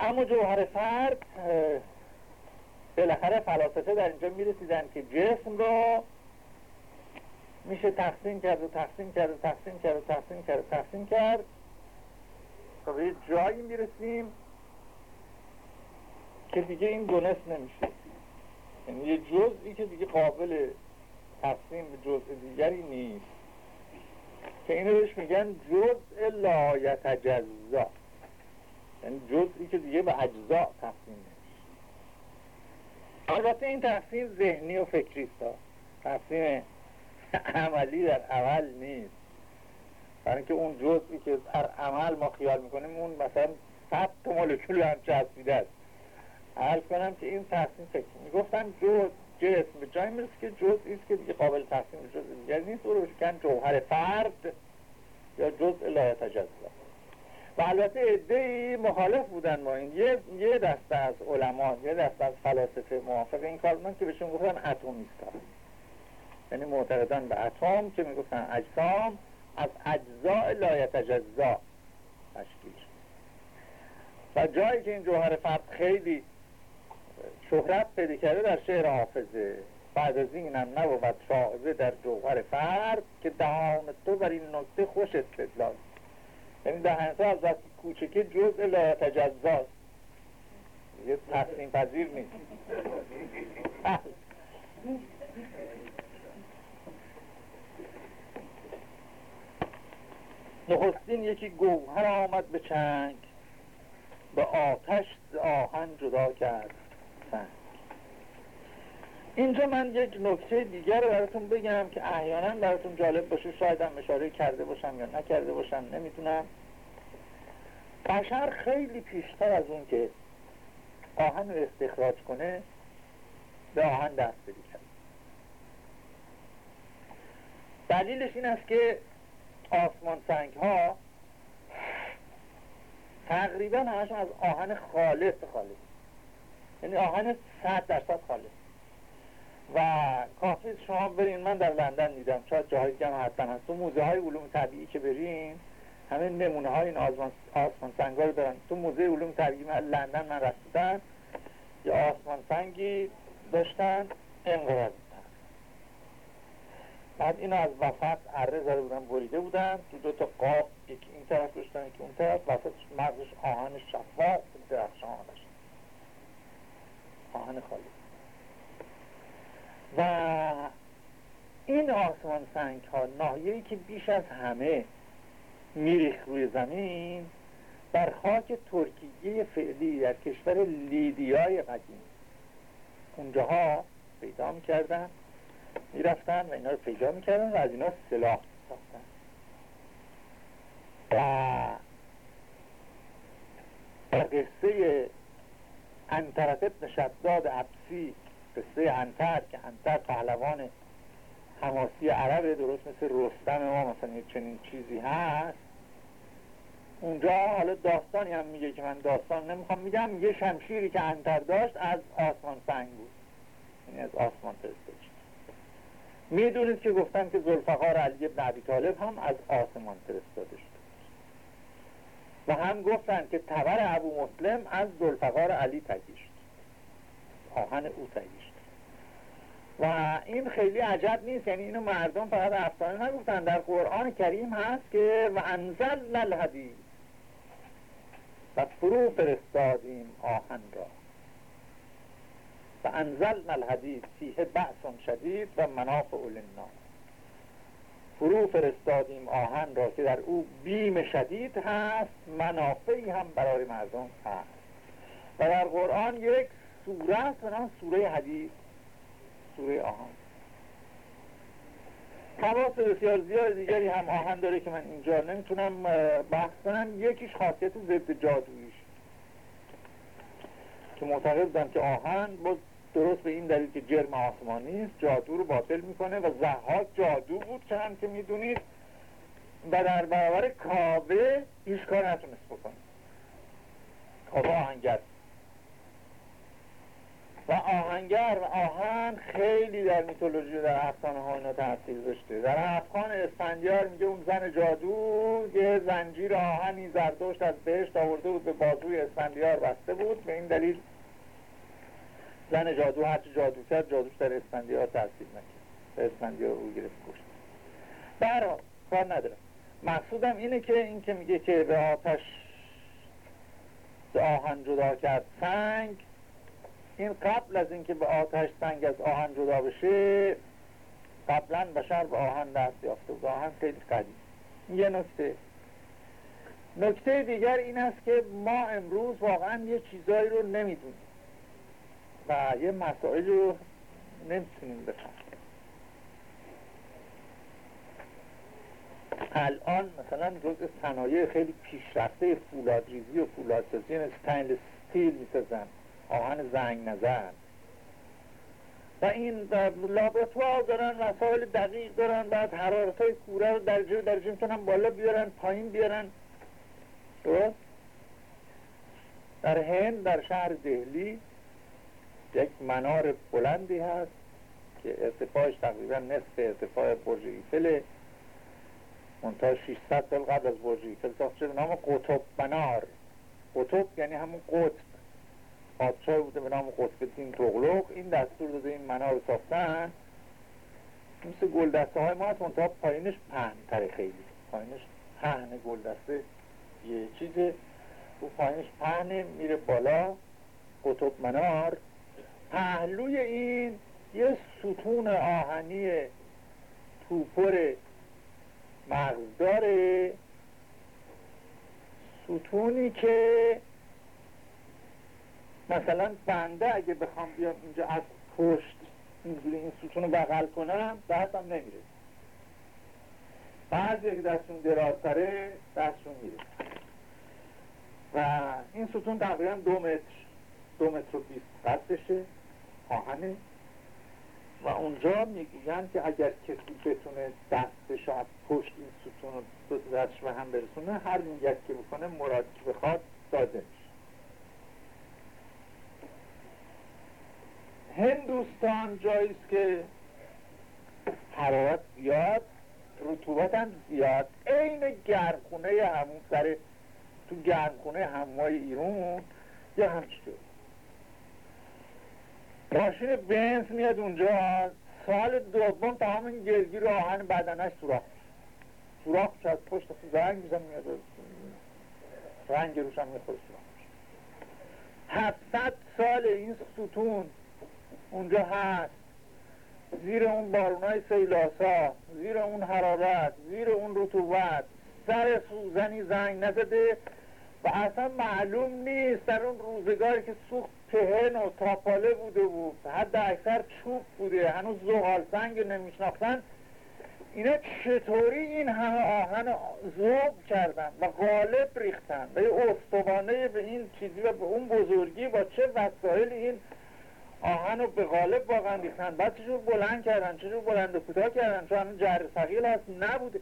اما جوهر فرد بالاخره فلاسفه در اینجا می‌رسیدن که جسم رو میشه تقسیم کرد و تقسیم کرد و تقسیم کرد و تقسیم کرد و تقسیم کرد. تا به جایی می‌رسیم که دیگه این دونست نمیشه. یعنی یه جزئی که دیگه قابل تقسیم به جزء دیگری نیست. که اینو بهش میگن جزء لا یتجزا. یعنی جزئی که دیگه به اجزا تقسیم نمیشه. البته این تقسیم ذهنی و فکری است. تقسیم <laughs> عملی در عمل نیست. برای که اون جزئی که در عمل ما خیال می‌کنیم اون مثلا صد تا مولکول هم چسبیده است. عرض کنم که این تقسیم فکر می‌گفتن جز جسم به جای می‌رسه که جزئی است که دیگه قابل تقسیم جز دیگر نیست او رو جوهر فرد یا جزء لا تجزا و البته ادهی مخالف بودن با این. یه, یه دسته از علما یه دسته از فلاسفه موافق این کار بودن که بهشون گفتن اتمیست یعنی معتقدان به اتم که می‌گفتن اجسام از اجزاء لایت اجزا تشکیل و جایی که این جوهر فرد خیلی شهرت پیدا کرده در شعر حافظه بعد از این هم نبود شاهده در جوهر فرد که دهان تو بر این نکته خوش استدلال. یعنی دهان تو از کوچکه جزء اجزاست یه تصمیم پذیر نیست. نخستین یکی گوهر آمد به چنگ. به آتش آهن جدا کرد سنگ. اینجا من یک نکته دیگر رو براتون بگم که احیانا براتون جالب باشه شاید هم اشاره کرده باشم یا نکرده باشم نمی‌تونم بشر خیلی پیشتر از اون که آهن رو استخراج کنه به آهن دست کرد دلیلش این است که آسمان سنگ ها تقریبا همشون از آهن خالص خالص. یعنی آهن صد درصد خالص. و کافی شما برین من در لندن دیدم شاید جاهای دیگه هم حتما هست تو موزه های علوم طبیعی که برین همه نمونه های این آسمان, آسمان سنگ رو دارن. تو موزه علوم طبیعی من لندن من رسیدن یه آسمان سنگی داشتن انقدر بعد اینو از وسط اره زده بودن بریده بودن. تو دو تا قاب یکی این طرف داشتن که اون طرف. وسط مغزش آهن شفاف درخشان داشت آهن خالی. و این آسمان سنگ ها ناحیه‌ای که بیش از همه میریخ روی زمین در خاک ترکیه فعلی در کشور لیدیای قدیم. اونجاها پیدا می‌کردن. می‌رفتن و اینا رو پیدا می‌کردن و از اینا سلاح ساختن و قصه انترت ابن شداد عبسی قصه انتر که انتر پهلوان حماسی عرب درست مثل رستم ما مثلا چنین چیزی هست. اونجا حالا داستانی هم میگه که من داستان نمی‌خوام میگم یه شمشیری که انتر داشت از آسمان سنگ بود. یعنی از آسمان فرستاد. می‌دونید که گفتن که زلفقار علی ابن عبی طالب هم از آسمان فرستاده شد. و هم گفتن که تبر ابو مسلم از زلفقار علی تهیه آهن او تهیه و این خیلی عجب نیست یعنی اینو مردم فقط افسانه نگفتن. در قرآن کریم هست که و انزل الحدید و فرو فرستادیم آهن را. و انزل الحدید فیه بحث شدید و منافع الناس فرو فرستادیم آهن را که در او بیم شدید هست منافعی هم برای مردم هست. و در قرآن یک سوره است به نام سوره حدید سوره آهن. خواص بسیار زیاد دیگری هم آهن داره که من اینجا نمی‌تونم بحث کنم. یکیش خاصیت ضد جادویش که معتقد بودن که آهن با درست به این دلیل که جرم آسمانی است جادو رو باطل می‌کنه و زهاک جادو بود هم که می‌دونید. و در برابر کابه هیچ کار نتونست بکنه. کابه آهنگر. و آهنگر و آهن خیلی در میتولوژی در افسانه ها اینا داشته. در افغان اسفندیار میگه اون زن جادو یه زنجیر آهنی زردشت از بهشت آورده بود به بازوی اسفندیار بسته بود. به این دلیل زن جادو هرچی جادو کرد جادوش در اسفندیار تاثیر نکرد. به اسفندیار رو گرفت کشت. برحال کار ندارم. مقصودم اینه که این که میگه که به آتش آهن جدا کرد سنگ این قبل از اینکه به آتش سنگ از آهن جدا بشه قبلا بشر به آهن دست یافته بود. آهن خیلی قدیم. یه نکته. نکته دیگر این است که ما امروز واقعا یه چیزایی رو نمی‌دونیم. و یه مسائل رو نمی‌تونیم بفهمیم. الان مثلا جزء صنایع خیلی پیشرفته فولادریزی و فولادسازی استینلس استیل می‌سازن آهن زنگ نزن. و این لابراتوار دارن مسائل دقیق دارن بعد حرارت های کوره رو درجه درجه می‌تونن بالا بیارن پایین بیارن. درست؟ در هند در شهر دهلی یک منار بلندی هست که ارتفاعش تقریبا نصف ارتفاع برج ایفل. منتها 600 سال قبل از برج ایفل ساخته شده. نام قطب منار. قطب یعنی همون قطب. پادشاه بوده به نام قطب الدین تغلق. این دستور داده این منار رو ساختن. مثل گل دسته های ما هست. منتها پایینش پهن تره خیلی. پایینش پهن گل دسته یه چیز رو پایینش پهنه میره بالا. قطب منار. پهلوی این یه ستون آهنی توپر مغزداره. ستونی که مثلا بنده اگه بخوام بیام اینجا از پشت اینجوری این ستون رو بغل کنم دستم نمیره. بعضی که دستشون درازتره دستشون میره. و این ستون تقریبا دو متر دو متر و بیست قدشه آهنه و اونجا می‌گوین که اگر کسی بتونه دستش از پشت این ستون رو دو به هم برسونه هر میگه که بکنه مراد که بخواد داده میشه. هندوستان جایی که حرارت زیاد رطوبت هم زیاد. عین گرمخونه همون سر تو گرمخونه هموای ایرون یه همچطور ماشین بنز میاد اونجا. سال دوم تمام این گرگی رو آهن بدنش سوراخ. سوراخ از پشت زنگ میزن میاد رنگ روش هم می‌خوره هفتصد سال این ستون اونجا هست. زیر اون بارونای سیلاسا زیر اون حرارت زیر اون رطوبت. سر سوزنی زنگ نزده. و اصلا معلوم نیست در اون روزگاری که سوخت پهن و تاپاله بوده بود حد اکثر چوب بوده هنوز زغال سنگ نمیشناختن. اینا چطوری این همه آهن زوب کردن و غالب ریختن؟ و یه استوانه به این چیزی و به اون بزرگی با چه وسایل این آهن رو به غالب واقعا ریختن؟ بعد چجور بلند کردن؟ چجور بلند و کوتاه کردن؟ چون جر سقیل هست نبوده.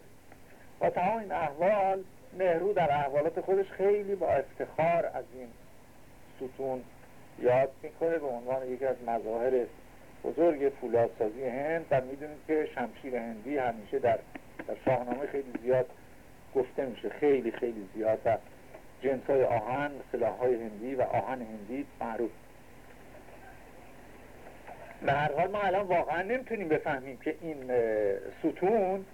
با تمام این احوال نهرو در احوالات خودش خیلی با افتخار از این ستون یاد می‌کنه به عنوان یکی از مظاهر بزرگ فولادسازی هند و می‌دونید که شمشیر هندی همیشه در, در شاهنامه خیلی زیاد گفته میشه. خیلی خیلی زیاد و جنس های آهن سلاح های هندی و آهن هندی معروف. به هر حال ما الان واقعا نمی‌تونیم بفهمیم که این ستون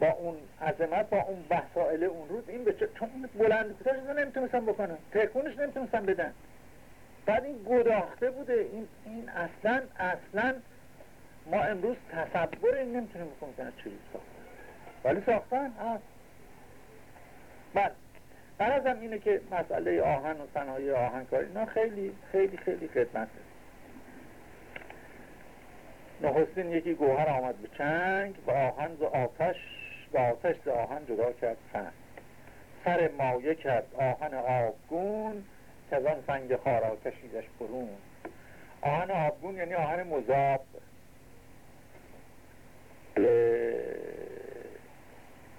با اون عظمت با اون وسائل اون روز این بچه چون بلند کوتاش نمی‌تونستن بکنن؟ تکونش نمی‌تونستن بدن. بعد این گداخته بوده. این, این اصلا اصلا ما امروز تصور این نمی‌تونیم بکنیم که چجوری ساختن. ولی ساختن هست بعد هم اینه که مسئله آهن و صنایع آهنکاری اینا خیلی خیلی خیلی خدمت نخستین یکی گوهر آمد به چنگ و آهن ز آتش و آتش آهن جدا کرد سنگ سر مایه کرد آهن آبگون که از آن سنگ خارا کشیدش برون. آهن آبگون یعنی آهن مذاب.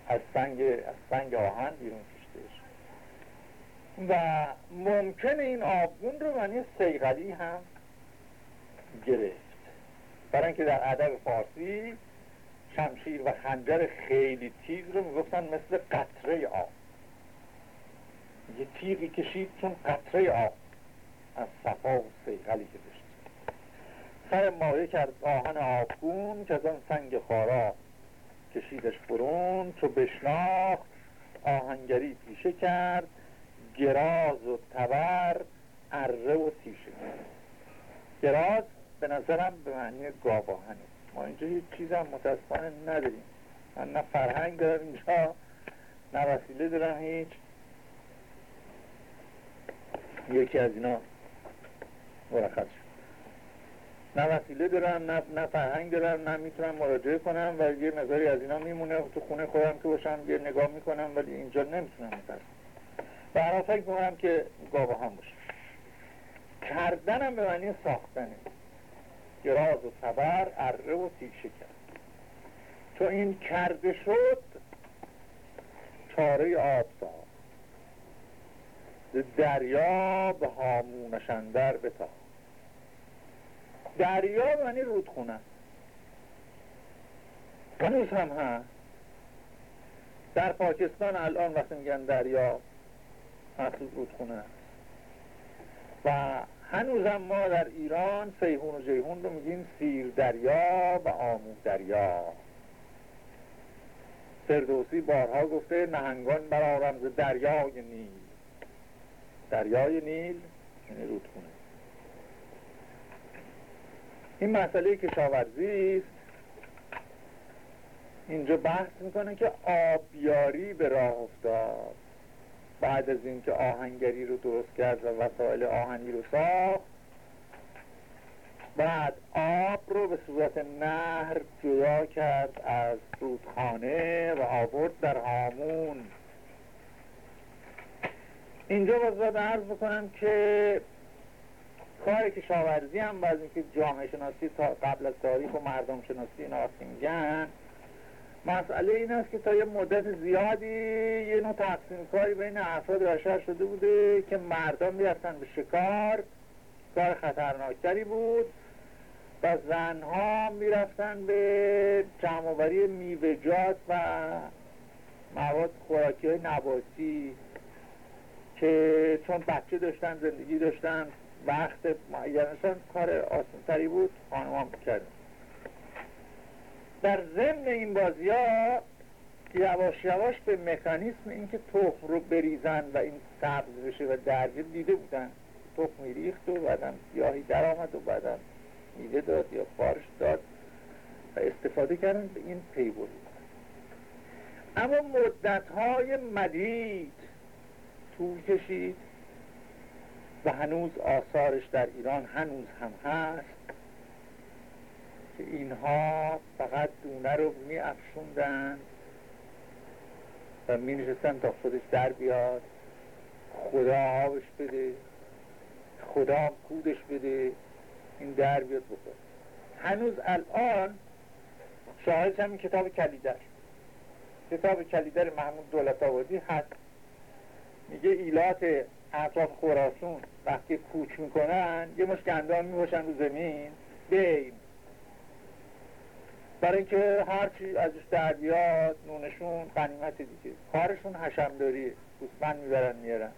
از سنگ از سنگ آهن بیرون کشیدش و ممکن این آبگون رو معنی سیغلی هم گرفت. برای اینکه در ادب فارسی شمشیر و خنجر خیلی تیز رو می‌گفتن مثل قطره آب. یه تیغی کشید چون قطره آب از صفا و سیغلی که داشت. سر مایه کرد آهن آبگون که از آن سنگ خارا کشیدش برون چو بشناخت آهنگری پیشه کرد گراز و تبر اره و تیشه. گراز به نظرم به معنی گاواهنه. ما اینجا هیچ چیز هم متاسفانه نداریم. من نه فرهنگ دارم اینجا نه وسیله دارم هیچ. یکی از اینا مرخص شد. نه وسیله دارم نه, نه فرهنگ دارم نه می‌تونم مراجعه کنم و یه مقداری از اینا میمونه تو خونه خودم که باشم یه نگاه می‌کنم ولی اینجا نمی‌تونم متاسفم. و هر فکر می‌کنم که گاوه هم باشه. کردنم به معنی ساختنه. گراز و تبر اره و تیشه کرد. تو این کرده شد چاره آب دریا به هامونش اندر بتا دریا معنی رودخونه. هنوز هم هست. در پاکستان الان وقتی میگن دریا اصل رودخونه است و هنوز هم ما در ایران سیهون و جیهون رو میگیم سیر دریا و آمون دریا. فردوسی بارها گفته نهنگان بر رمز دریای نیل. دریای نیل یعنی رودخونه. این مسئله کشاورزی است اینجا بحث می‌کنه که آبیاری به راه افتاد. بعد از اینکه آهنگری رو درست کرد و وسایل آهنی رو ساخت بعد آب رو به صورت نهر جدا کرد از رودخانه و آورد در هامون. اینجا باید عرض بکنم که کار کشاورزی هم بعد اینکه جامعه شناسی تا قبل از تاریخ و مردم شناسی اینا میگن مسئله این است که تا یه مدت زیادی یه نوع تقسیم کاری بین افراد بشر شده بوده که مردم می‌رفتن به شکار. کار خطرناکتری بود و زنها می‌رفتن به جمعوری میوهجات و مواد خوراکی های نباتی که چون بچه داشتن زندگی داشتن وقت معین کار آسانتری بود خانمان کردن. در ضمن این بازی ها یواش یواش به مکانیسم اینکه تخم رو بریزن و این سبز بشه و درجه دیده بودن. تخم ریخت و بعدم سیاهی در آمد و بعدم میوه داد یا فارش داد و استفاده کردن به این پی برید اما مدت های مدید طول کشید و هنوز آثارش در ایران هنوز هم هست. که اینها فقط دونه رو می افشوندن و می نشستن تا خودش در بیاد خدا آبش بده خدا کودش بده این در بیاد بخور هنوز الان شاهدش همین کتاب کلیدر. کتاب کلیدر محمود دولت آبادی هست. میگه ایلات اطراف خراسون وقتی کوچ می‌کنن یه مش گندام می‌باشن رو زمین. بین برای اینکه هرچی ازش در بیاد نونشون قنیمت دیگه. کارشون حشمداریه گوسفند می‌برن میارن.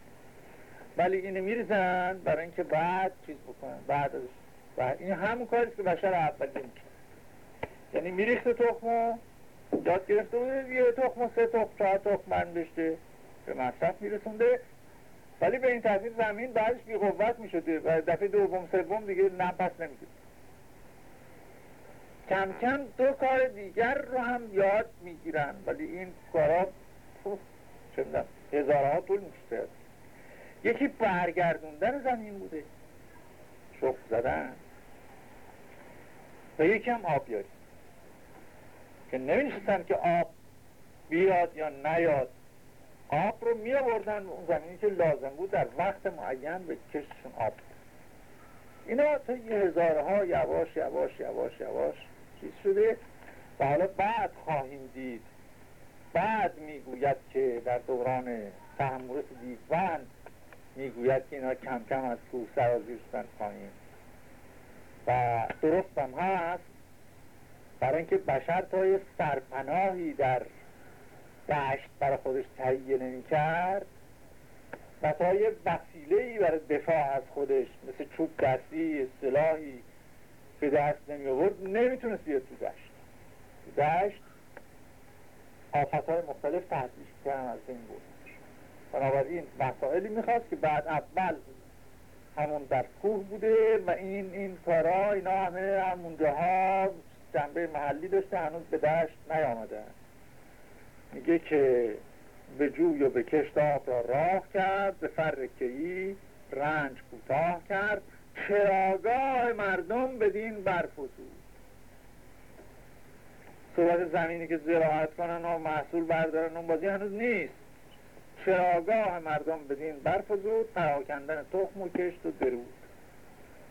ولی اینو میریزن برای اینکه بعد چیز بکنن بعد ازش بعد این همون کاری که بشر اولی می‌کنه. یعنی میریخت تخمو یاد گرفته بود یه تخم و سه تخم چهار تخم برداشته به مصرف میرسونده. ولی به این ترتیب زمین بعدش بی قوت می‌شده و دفعه دوم سوم دیگه نفس نمیده. کم کم دو کار دیگر رو هم یاد می‌گیرن. ولی این کارا هزارها طول میشه یکی برگردوندن زمین بوده. شخص زدن. و یکی هم آب بیاری که نمیشستن که آب بیاد یا نیاد. آب رو می آوردن اون زمینی که لازم بود در وقت معین به کششون آب. اینا تا یه هزارها یواش یواش یواش یواش چیز شده و حالا بعد خواهیم دید. بعد می‌گوید که در دوران تحمورس دیگوان می‌گوید که اینا کم کم از کوه سرازیر شدن پایین. و درست هم هست برای اینکه بشر تا یه سرپناهی در دشت برای خودش تهیه نمی کرد و تا یه وسیله ای برای دفاع از خودش مثل چوب دستی سلاحی به دست نمی آورد نمی‌تونست بیاد تو دشت. دشت آفت های مختلف تحصیل کردن از این بود بنابراین مسائلی می‌خواست که بعد اول همون در کوه بوده و این این کارا اینا همه همونجا ها جنبه محلی داشته هنوز به دشت نیامده. میگه که به جوی و به کشت آب را راه کرد به فرکهی رنج کوتاه کرد. چراگاه مردم بدین برفسود صحبت زمینی که زراعت کنن و محصول بردارن اون بازی هنوز نیست. چراگاه مردم بدین برفزود پراکندن تخم و کشت و درود.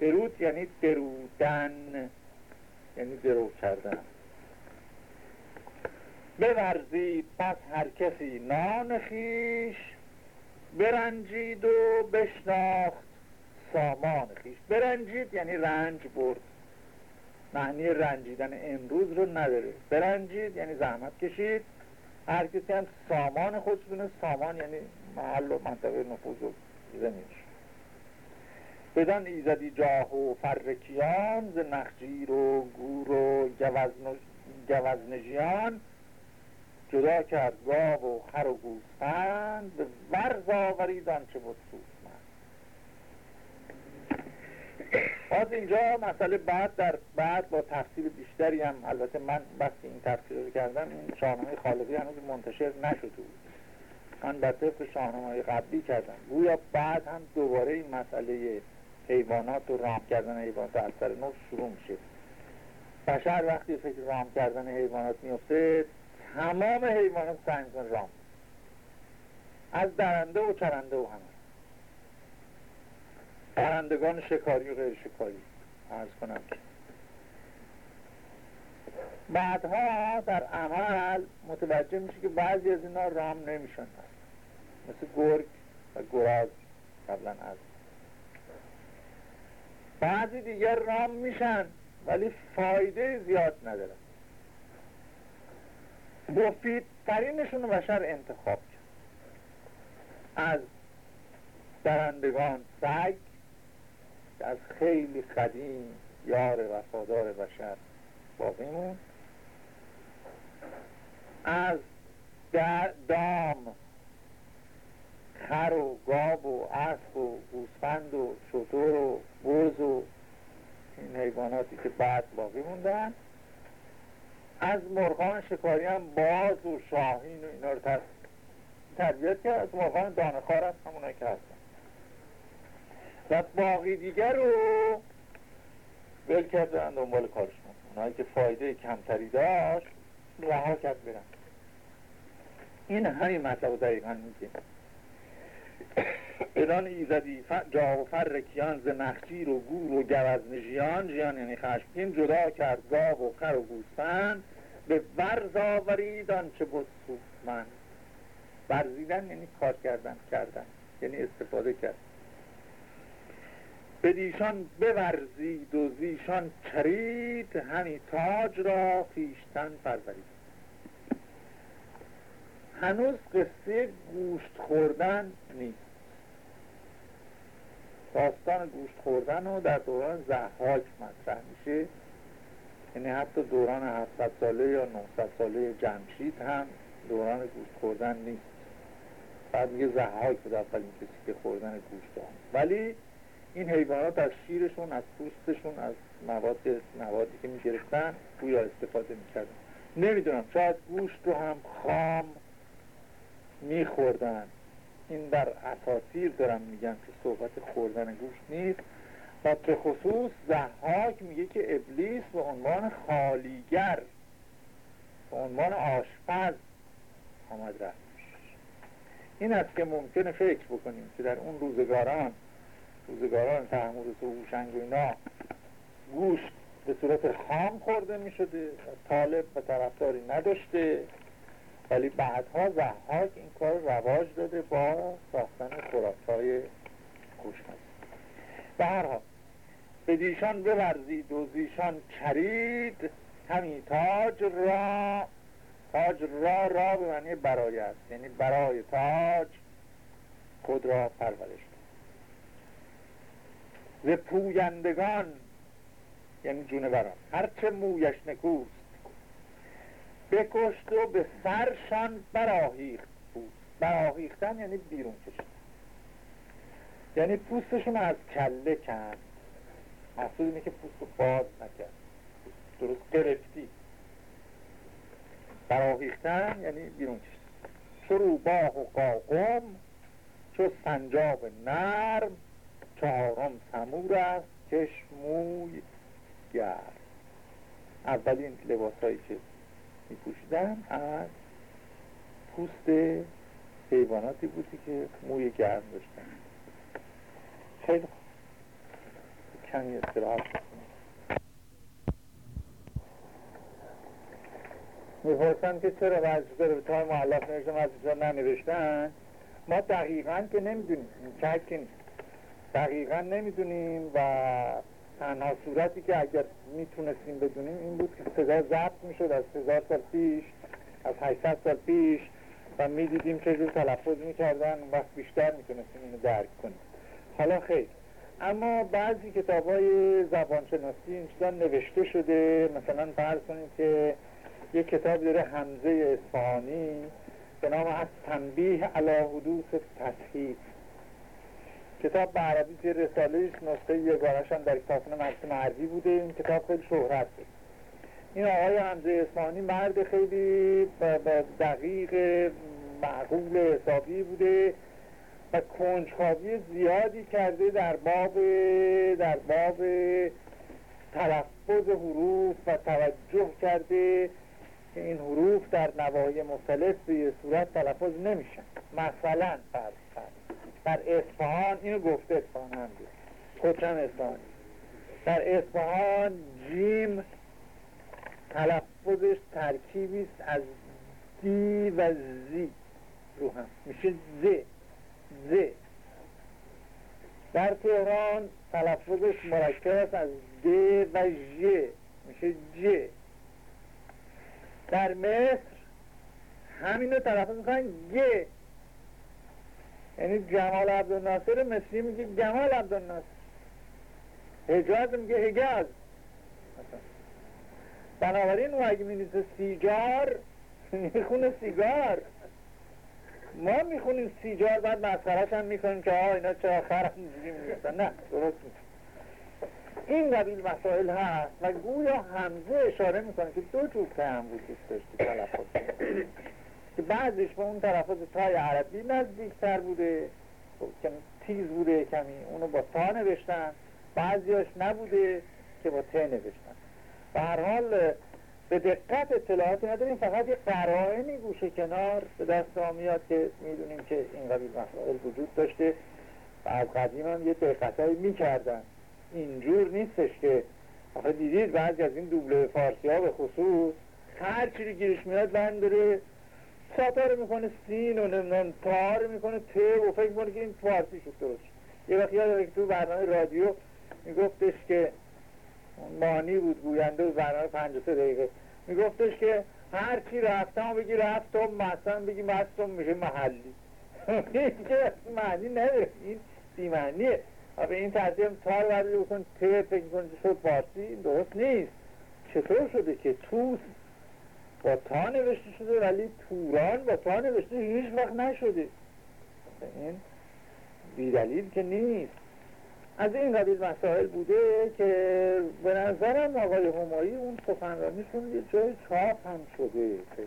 درود یعنی درودن یعنی درو کردن. بورزید پس هر کسی نان خیش برنجید و بشناخت. سامان خیش. برنجید یعنی رنج برد. معنی رنجیدن امروز رو نداره. برنجید یعنی زحمت کشید. هر کسی هم سامان خودش سامان یعنی محل و منطقه نفوذ و زمینش. بدان ایزدی جاه و فرکیان ز نخجیر و گور و گوزنجیان جدا کرد گاو و خر و گوسفند به ورز آورید آنچه بود باز اینجا مسئله بعد در بعد با تفصیل بیشتری هم البته من بس این تفصیل رو کردم این شاهنامه خالقی هنوز منتشر نشده بود. من بر طبق شاهنامه قبلی کردم. گویا بعد هم دوباره این مسئله حیوانات و رام کردن حیوانات از سر نو شروع میشه. بشر وقتی فکر رام کردن حیوانات میفته تمام حیوانات سعی می‌کنه رام. از درنده و چرنده و همه. درندگان شکاری و غیر شکاری. ارز کنم. بعدها در عمل متوجه میشه که بعضی از اینا رام نمیشن. مثل گرگ و گراز قبلا از بعضی دیگر رام میشن ولی فایده زیاد ندارن. مفیدترینشون رو بشر انتخاب کرد. از درندگان سگ از خیلی قدیم یار وفادار بشر باقی مون از دام خر و گاب و اسب و گوسفند و شطور و و این حیواناتی که بعد باقی موندن. از مرغان شکاری هم باز و شاهین و اینا رو تربیت کرد. از واقعا دانه خار هست همونایی که هستن. و باقی دیگر رو ول کرد دنبال کارشون اونایی که فایده کمتری داشت رها کرد برن این همین مطلب دقیقا میگه الان ایزدی جا و فر کیان ز نخجیر و گور و گوزنجیان جیان یعنی خشمگین جدا کرد گاو و خر و گوسفند به ورز آورید آنچه بود من. ورزیدن یعنی کار کردن کردن یعنی استفاده کرد. به دیشان بورزید و زیشان چرید همی تاج را خیشتن پرورید. هنوز قصه گوشت خوردن نیست. داستان گوشت خوردن رو در دوران زحاک مطرح میشه. یعنی حتی دوران 700 ساله یا 900 ساله جمشید هم دوران گوشت خوردن نیست. بعد میگه زحاک بود اولین کسی که خوردن گوشت هم ولی این حیوانات از شیرشون از پوستشون از مواد موادی که می‌گرفتن گویا استفاده می‌کردن. نمی‌دونم شاید گوشت رو هم خام میخوردن. این در اساطیر دارم میگن که صحبت خوردن گوشت نیست. و به خصوص زحاک میگه که ابلیس به عنوان خالیگر به عنوان آشپز آمد رفت. این است که ممکنه فکر بکنیم که در اون روزگاران روزگاران تحمورس و هوشنگ و اینا گوشت به صورت خام خورده می شده طالب و طرفداری نداشته ولی بعدها زحاک این کار رواج داده با ساختن خوراک های خوشمزه به هر حال به دیشان بورزید و زیشان چرید همی تاج را تاج را را به معنی برای است یعنی برای تاج خود را پرورش ز پویندگان یعنی جونوران هرچه مویش نکوست بکشت و به سرشان براهیخت بود براهیختن یعنی بیرون کشید یعنی پوستشون از کله کند محصول اینه که پوست باز نکرد درست گرفتی براهیختن یعنی بیرون کشید چو روباه و قاقم چو سنجاب نرم چهارم سمور است کشموی گرد. اولین لباس هایی که می پوشیدن از پوست حیواناتی بودی که موی گرم داشتن. خیلی کمی استراحت می‌پرسن که چرا به تای معلف نوشتن ورزشگاه ننوشتن؟ ما دقیقا که نمی‌دونیم چکی نیست. دقیقا نمی‌دونیم و تنها صورتی که اگر می‌تونستیم بدونیم این بود که صدا ضبط می‌شد از هزار سال پیش از 800 سال پیش و می‌دیدیم چه جور تلفظ می‌کردن وقت بیشتر می‌تونستیم اینو درک کنیم. حالا خیلی اما بعضی کتاب های زبانشناسی این چیزا نوشته شده. مثلا فرض کنید که یک کتاب داره حمزه اصفهانی به نام از تنبیه علا حدوث تصحیف کتاب به عربی که رساله ایست نسخه یگانش هم در کتابخانه مرسوم عربی بوده. این کتاب خیلی شهرت بود این آقای حمزه اسمانی مرد خیلی دقیق معقول حسابی بوده و کنجکاوی زیادی کرده در باب در باب تلفظ حروف و توجه کرده که این حروف در نواحی مختلف به صورت تلفظ نمیشن. مثلا فرض در اصفهان اینو گفته اصفهان هم خودشم اصفهانی در اصفهان جیم تلفظش ترکیبی است از دی و زی رو هم. میشه ز ز در تهران تلفظش مرکب است از د و ژ میشه ج در مصر همینو تلفظ می‌کنن گ یعنی جمال عبدالناصر مصری میگه جمال عبدالناصر. حجاز میگه حجاز. بنابراین او اگه مینیسه سیجار می‌خونه سیگار. ما می‌خونیم سیجار بعد مسخرش هم می‌کنیم که آه اینا چرا خرم اینجوری نه درست این قبیل مسائل هست و گویا همزه اشاره می‌کنه که دو جور هم بود دوست داشتی تلفظ. که بعضش به اون تلفظ تای عربی نزدیکتر بوده. خب، کمی تیز بوده کمی اونو با تا نوشتن. بعضیاش نبوده که با ت نوشتن. به هر حال به دقت اطلاعاتی نداریم فقط یه قرائنی گوشه کنار به دست میاد که می‌دونیم که این قبیل مسائل وجود داشته. و از قدیم هم یه دقت هایی می‌کردن. اینجور نیستش که. آخه دیدید بعضی از این دوبله فارسی ها به خصوص. هر چی گیرش میاد بند رو می‌کنه سین و نمی‌دونم تا رو می‌کنه ت و فکر می‌کنه که این فارسی شد درست. یه وقت یاد که تو برنامه رادیو میگفتش که مانی بود گوینده و برنامه 53 دقیقه. میگفتش که هر چی رفتم بگی رفتم مثلا بگی مستم میشه محلی. <laughs> اینجا معنی نداره. این بیمعنیه به این ترتیب تار بردی بکن ته فکر کن شد فارسی؟ درست نیست. چطور شده که توس با تا نوشته شده ولی توران با تا نوشته هیچ وقت نشده. این بیدلیل که نیست. از این قبیل مسائل بوده که به نظرم آقای همایی اون سخنرانیشون یه جای چاپ هم شده فکر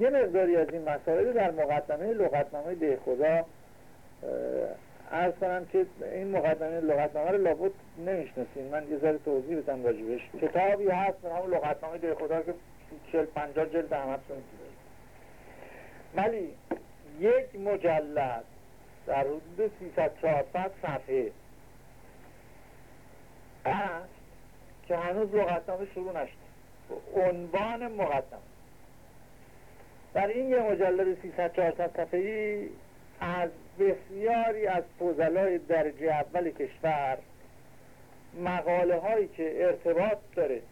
یه مقداری از این مسائل در مقدمه لغتنامه ده خدا ارز کنم که این مقدمه لغتنامه رو لابد نمیشنسین من یه ذره توضیح بدم راجبش. کتابی هست به همون لغتنامه ده خدا که چل پنجا جلد همتون ولی یک مجلد در حدود 300 400 صفحه که هنوز لغتنامه شروع نشده. عنوان مقدمه. در این یه مجلد 300 400 صفحه‌ای از بسیاری از فضلای درجه اول کشور مقاله هایی که ارتباط داره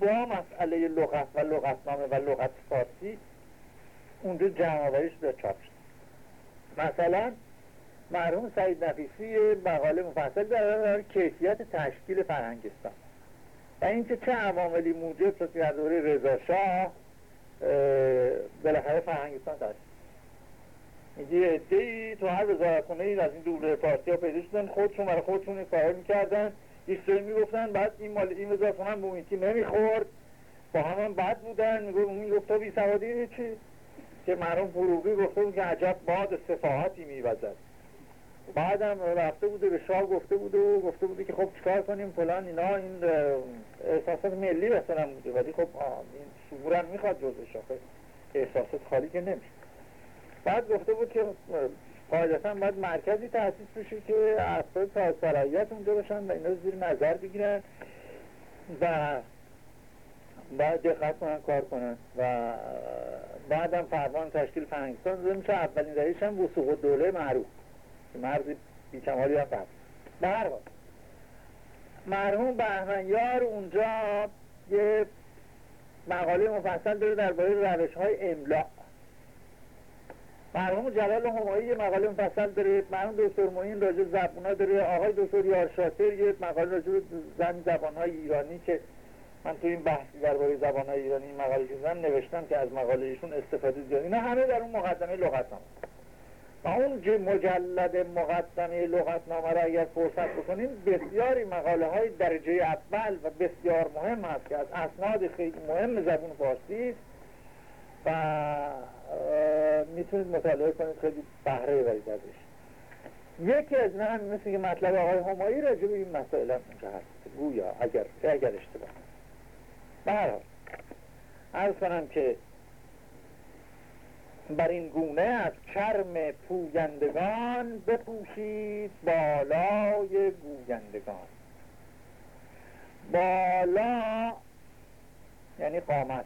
با مسئله لغت و لغتنامه و لغت فارسی اونجا جمع آوریش به چاپ شد. مثلا مرحوم سعید نفیسی مقاله مفصل در کیفیت تشکیل فرهنگستان. و اینکه چه عواملی موجب شد در دوره رضا شاه بالاخره فرهنگستان تشکیل میگه عده تو هر وزارتخونه ای از این دوبله پارتی ها پیدا شدن خودشون برای خودشون کار می‌کردن. سری می‌گفتن بعد این مال این وزارتخونه هم به اون نمی‌خورد. با هم هم بد بودن. می‌گفت بی سوادی چی؟ که مرحوم فروغی گفته بود که عجب باد صفاحتی میوزد. بعدم رفته بوده به شاه گفته بوده و گفته بوده که خب چکار کنیم؟ فلان اینا این احساسات ملی مثلا بوده. ولی خب این شعورم می‌خواد جزش آخه احساسات خالی که نمیشه. بعد گفته بود که قاعدتا باید مرکزی تأسیس بشه که افراد تا اونجا باشن و اینا زیر نظر بگیرن و باید دقت کنن کار کنن. و بعدم فرمان تشکیل فرهنگستان داده میشه. اولین رئیس هم وسوق دوله معروف. که مرز بیکمالی هم فرد. به مرحوم بهمنیار اونجا یه مقاله مفصل داره درباره روش های املاع مرحوم جلال همایی یه مقاله مفصل داره مرحوم دکتر معین راجع زبونا داره آقای دکتر یارشاتر یه مقاله راجع زن زبانهای ایرانی که من تو این بحثی درباره زبانهای ایرانی مقاله که نوشتم که از مقاله ایشون استفاده زیاد. اینا همه در اون مقدمه لغتنامه و اون مجلد مقدمه لغتنامه را اگر فرصت بکنیم بسیاری مقاله های درجه اول و بسیار مهم هست که از اسناد خیلی مهم زبون فارسی و می‌تونید مطالعه کنید خیلی بهره برید ازش یکی از همین مثل که مطلب آقای همایی راجع به این مسائل هم اونجا هست. گویا اگر اگر اشتباه برحال ارز کنم که بر این گونه از چرم پویندگان بپوشید بالای گویندگان. بالا یعنی قامت.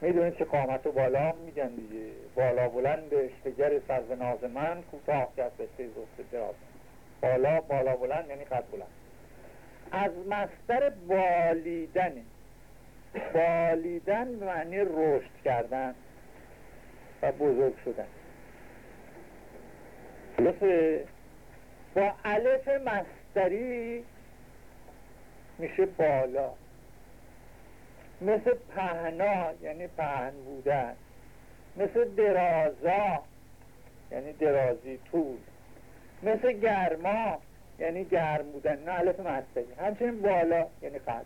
می‌دونید که قامت و بالا میگن دیگه. بالا بلند اشتگر سرز ناز من کوتاه کرد به زفت دراز بالا بالا بلند یعنی قد بلند. از مستر بالیدن. به معنی رشد کردن و بزرگ شدن. خلاصه با علف مستری میشه بالا. مثل پهنا یعنی پهن بودن. مثل درازا یعنی درازی طول. مثل گرما یعنی گرم بودن. نه علف مستری همچنین بالا یعنی قد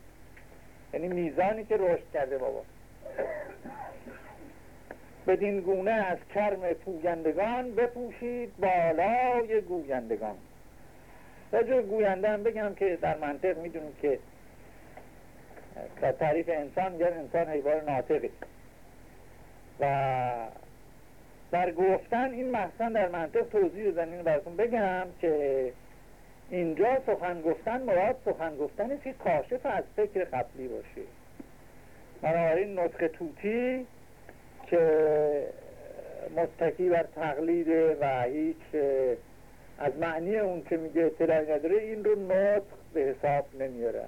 یعنی میزانی که رشد کرده بابا. بدین گونه از کرم پویندگان بپوشید بالای گویندگان. راجع گوینده هم بگم که در منطق می‌دونیم که در تعریف انسان میگن انسان حیوان ناطقی و در گفتن این محسن در منطق توضیح دادن این براتون بگم که اینجا سخن گفتن مراد سخن گفتن که کاشف از فکر قبلی باشه. بنابراین نطق توتی که متکی بر تقلید و هیچ از معنی اون که میگه اطلاعی نداره این رو نطق به حساب نمیاره.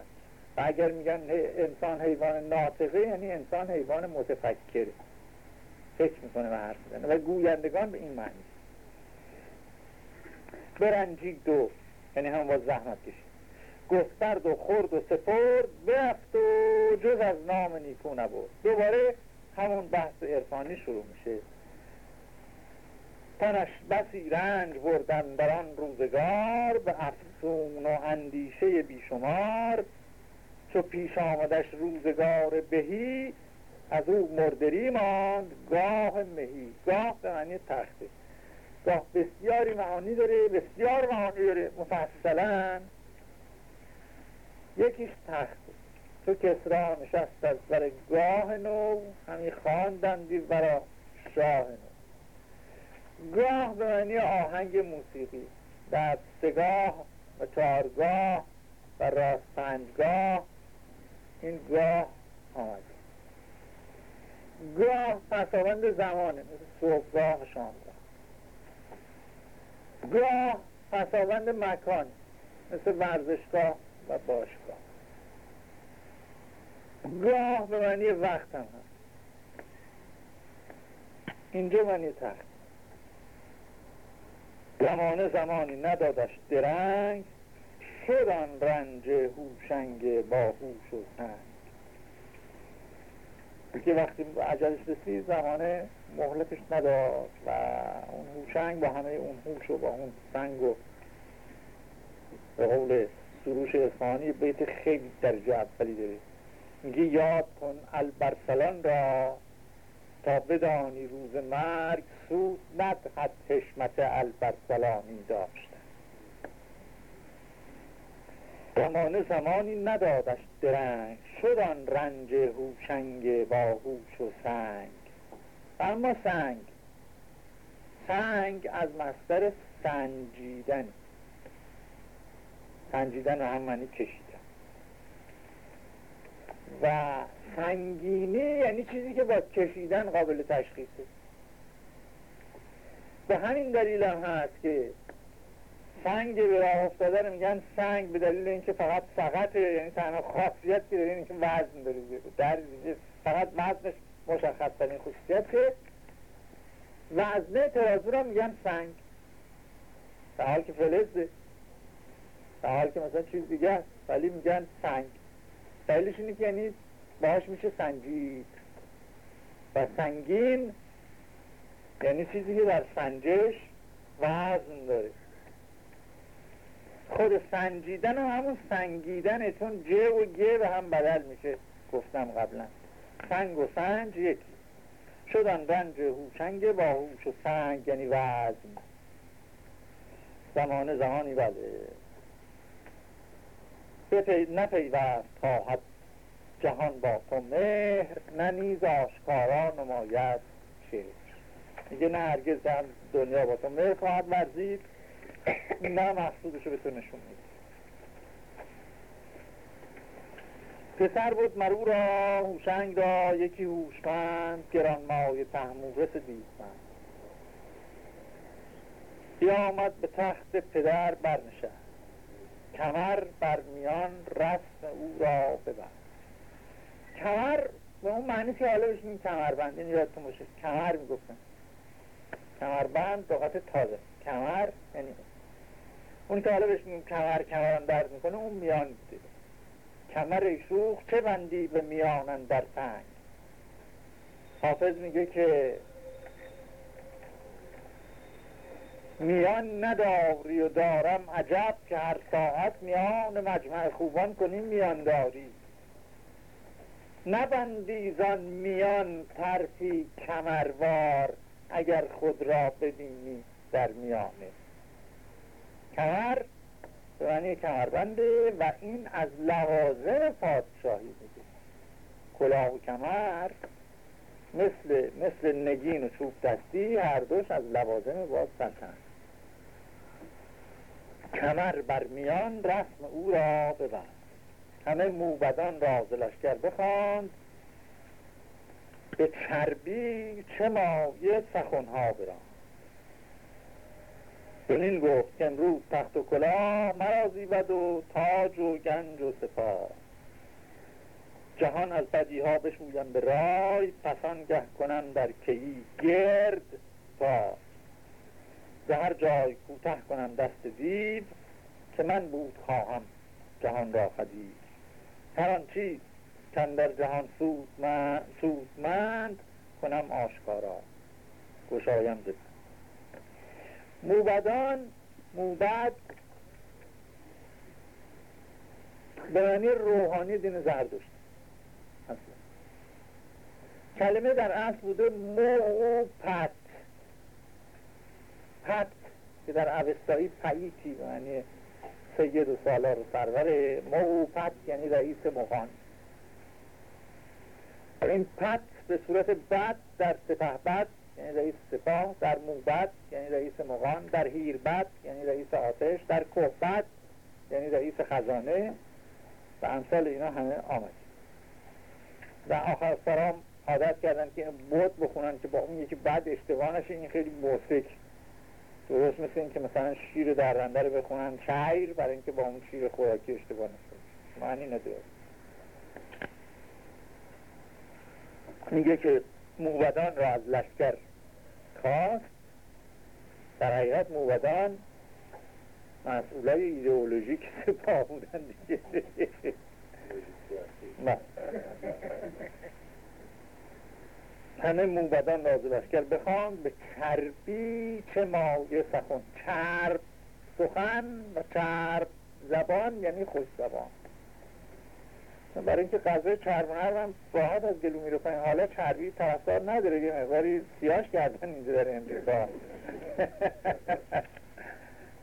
اگر میگن انسان حیوان ناطقه یعنی انسان حیوان متفکره فکر می‌کنه و حرف می‌زنه. و گویندگان به این معنی. برنجید دو. یعنی هم با زحمت کشید. گسترد و خورد و سپرد برفت و جز از نام نیکو نبود دوباره همون بحث عرفانی شروع میشه. تنش بسی رنج بردن در روزگار به افسون و اندیشه بیشمار چو پیش آمدش روزگار بهی از او مردری ماند. گاه مهی گاه به معنی تخته. گاه بسیاری معانی داره بسیار معانی داره. مفصلا یکیش تخته تو کسرا نشست از بر گاه نو همی خواندندی برا شاه نو. گاه به معنی آهنگ موسیقی. در سگاه و چارگاه و راست پنجگاه این گاه آمده گاه پسابند زمانه مثل صبحگاه شامگاه گاه. پسابند مکان مثل ورزشگاه و باشگاه. گاه به معنی وقت هم هست. اینجا معنی تخت. زمانه زمانی ندادش درنگ شدن رنج هوشنگ با هوش و سنگ. که وقتی عجلش رسید زمانه مهلتش نداد و اون هوشنگ با همه اون هوش و با اون سنگ و به قول سروش اصفهانی بیت خیلی درجه اولی داره. میگه یاد کن البرسلان را تا بدانی روز مرگ سود ندهد حشمت البرسلانی داشتن زمانه زمانی ندادش درنگ. شدن رنج هوشنگ با هوش و سنگ. اما سنگ. سنگ از مصدر سنجیدن. سنجیدن هم معنی کشیدن. و سنگینی یعنی چیزی که با کشیدن قابل تشخیصه. به همین دلیل هم هست که سنگ به راه افتاده رو میگن سنگ به دلیل اینکه فقط فقط یعنی تنها خاصیت که داره اینکه وزن داره در دیگه فقط وزنش مشخص ترین خصوصیت که وزنه ترازو رو میگن سنگ. در حال که فلزه. در حال که مثلا چیز دیگه است ولی میگن سنگ. دلیلش اینه که یعنی باهاش میشه سنجید. و سنگین یعنی چیزی که در سنجش وزن داره. خود سنجیدن هم همون سنگیدنه چون ج و گ به هم بدل میشه گفتم قبلا. سنگ و سنج یکی. شدن رنج هوشنگ با هوش و سنگ یعنی وزن. زمان زمانی بله نپیوست خواهد جهان با تو مهر نه نیز آشکارا نماید چه میگه نه هرگز دنیا با تو مهر خواهد ورزید. نه مقصودش رو به تو نشون میده. پسر بود مرو را هوشنگ را یکی هوشمند گران مای تحمورس دیدمند آمد به تخت پدر برنشست. کمر بر میان رسم او را ببند کمر به اون معنی که حالا بشین کمربند این یادتون باشه. کمر می‌گفتن. کمربند لغت تازه. کمر یعنی اون که حالا بهش کمر کمران درد می‌کنه اون میان کمر شوخ چه بندی به میانن در تنگ. حافظ میگه که میان نداری و دارم عجب که هر ساعت میان مجمع خوبان کنیم میان داری نبندیزان میان طرفی کمروار اگر خود را ببینی در میانه. کمر به معنی کمربنده و این از لوازم پادشاهی میده کلاه و کمر مثل, مثل نگین و چوب دستی هر دوش از لوازم باز سلطنت کمر بر میان رسم او را ببند. همه موبدان را ز لشکر بخواند. به چربی چه مایه سخنها براند این گفت که امروز تخت و کلاه مرا زیبد و تاج و گنج و سپاه. جهان از بدی ها بشویم به رای پسان گه کنم در کهی گرد تا به هر جای کوته کنم دست دیو که من بود خواهم جهان را خدید هر آن چیز کن در جهان سودمند کنم آشکارا. گشایم زد موبدان موبد. به معنی روحانی دین زردشت کلمه در اصل بوده موپت پت که در اوستایی پیتی یعنی سید و سالار و سرور. موپت یعنی رئیس مخان این پت به صورت بد در سپه بد یعنی رئیس سپاه در موبت یعنی رئیس مغان در هیربد یعنی رئیس آتش در کوبت یعنی رئیس خزانه و امثال اینا همه آمد. و آخر سرام عادت کردن که بود بخونن که با اون یکی بعد اشتباه این خیلی موسیک درست مثل این که مثلا شیر درنده رو بخونن شعیر برای اینکه با اون شیر خوراکی اشتباه نشه. معنی نداره. میگه که موبدان را از لشکر خواست در حقیقت موبدان مسئولای ایدئولوژیک سپاه بودن دیگه. همه موبدان راز لشکر بخوان به چربی چه مایه سخن. چرب سخن و چرب زبان یعنی خوش زبان. برای اینکه غذای چرب و نرم راحت از گلو میره پایین. حالا چربی طرفدار نداره یه مقداری سیاش کردن اینجا در امریکا <laughs>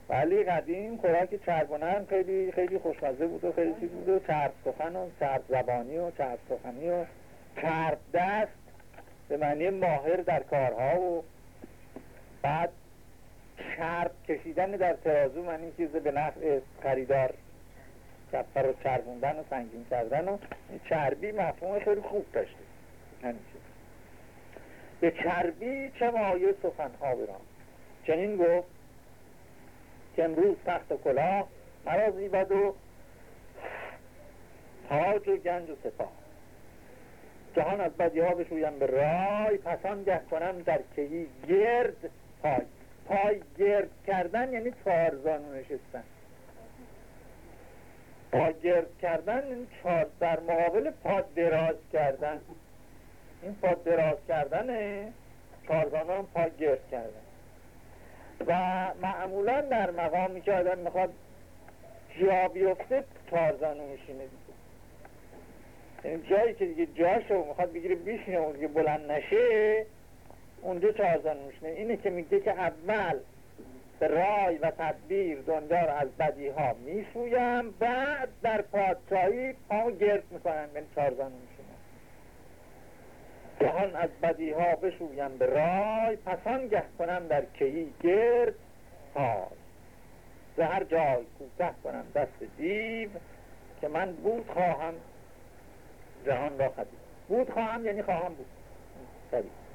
ولی قدیم خوراک چرب و نرم خیلی خیلی خوشمزه بود و خیلی چیز بود. و چرب سخن و چرب زبانی و چرب سخنی و چرب دست به معنی ماهر در کارها و بعد چرب کشیدن در ترازو من این چیز به نفع خریدار. کفر رو چربوندن و سنگین کردن و چربی مفهوم خیلی خوب داشته. همیشه. به چربی چه مایه سخنها برام چنین گفت که امروز تخت و کلاه مرا زیبد و تاج و گنج و سپاه. جهان از بدی ها بشویم به رای پسان گه کنم در کهی گرد پای. پای گرد کردن یعنی چهارزانو نشستن. پا گرد کردن این چهار در مقابل پا دراز کردن. این پا دراز کردن چهارزانو هم پا کردن. و معمولا در مقامی که آدم می‌خواد جا بیفته چهارزانو میشینه یعنی جایی که دیگه جاشو می‌خواد بگیره بیشینه اون دیگه بلند نشه اونجا چهارزان میشنه اینه که میگه که اول به رای و تدبیر دنیا رو از بدی ها می‌شویم بعد در پادشاهی پا گرد می‌کنم یعنی چهارزان میشنه جهان از بدی ها بشویم به رای. پسان گه کنم در کهی گرد. پای. به هر جای کوته کنم دست دیو که من بود خواهم. جهان را خدید. بود خواهم یعنی خواهم بود. خدید.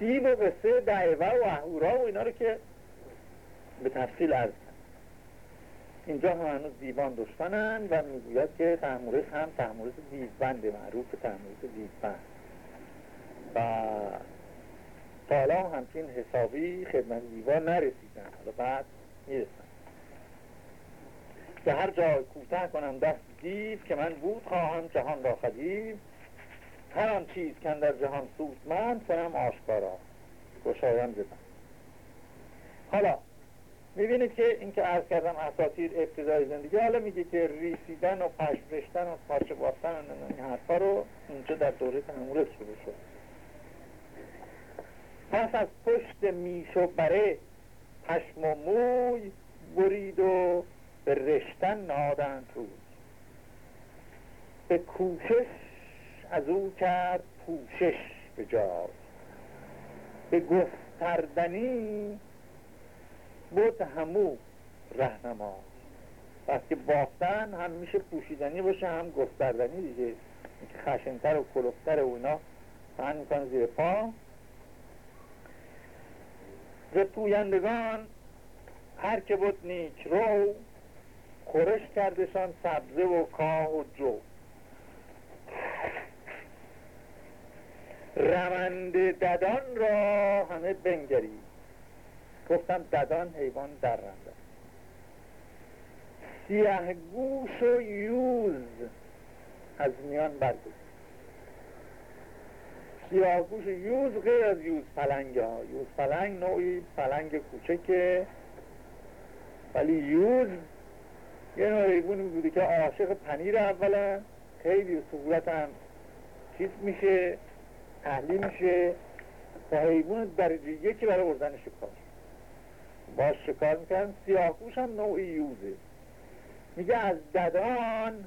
دیو و قصه دعوه و اهورا و اینا رو که به تفصیل عرض اینجا هم هنوز دیوان دشمنن و می‌گوید که تحمورس هم تحمورس دیوبنده معروف تحمورس دیوبند. و هم همچین حسابی خدمت دیوان نرسیدن. حالا بعد می‌رسن. به هر جای کوتاه کنم دست دیو که من بود خواهم جهان را خدیو هر آن چیز که در جهان من کنم آشکارا. گشایم زدم حالا می‌بینید که این که عرض کردم اساطیر ابتدای زندگی حالا میگه که ریسیدن و پشت و پارچه بافتن و این حرفا رو اینجا در دوره تنمورت شروع شد. پس از پشت میش و بره پشم و موی برید و به رشتن نادن روی به کوشش از او کرد پوشش به جای. به گستردنی بود همو رهنما. پس که بافتن هم میشه پوشیدنی باشه هم گستردنی دیگه. خشنتر و کلوفتر و اینا فهن می‌کنه زیر پا. ز پویندگان هر که بود نیک رو خورش کردشان سبزه و کاه و جو. روند ددان را همه بنگرید گفتم ددان حیوان در رنده سیه گوش و یوز از میان برگزید سیاه گوش یوز غیر از یوز پلنگ ها. یوز پلنگ نوعی پلنگ کوچکه ولی یوز یه نوع حیوانی بوده که عاشق پنیر اولا خیلی صورت هم چیز میشه. تحلیل میشه و حیوان درجه یکی برای اردن شکار باش شکار می‌کنن؟ سیاهگوش هم نوعی یوزه. میگه از ددان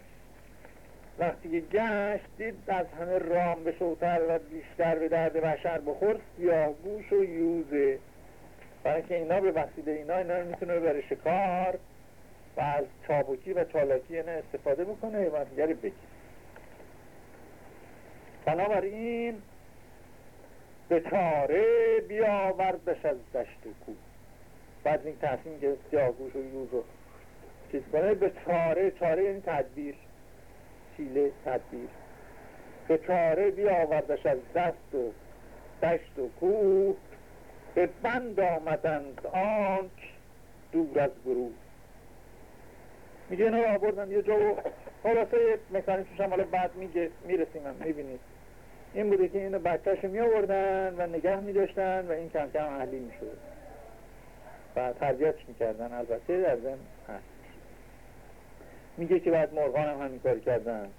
وقتی که گشت از همه رام به شوتر و بیشتر به درد بشر بخور سیاهگوش و یوزه. برای که اینا به وسیله اینا اینا می‌تونه بره شکار و از چابکی و چالاکی اینا استفاده بکنه و دیگری بگیر بنابراین به چاره بیاوردش از دشت کو بعد این تصمیم که سیاگوش و یوز رو چیز کنه به چاره چاره یعنی تدبیر چیله تدبیر. به چاره بیاوردش از دست و دشت و کوه. به بند آمدند آنک دور از گروه. میگه اینا آوردن یه جا و خلاصه مکانیکش هم حالا بعد میگه می‌رسیم هم می‌بینید این بوده که اینو بچهش می آوردن و نگه می داشتن و این کم کم اهلی می شود و تربیتش می کردن البته در هست میگه که بعد مرغان هم همین کار کردن.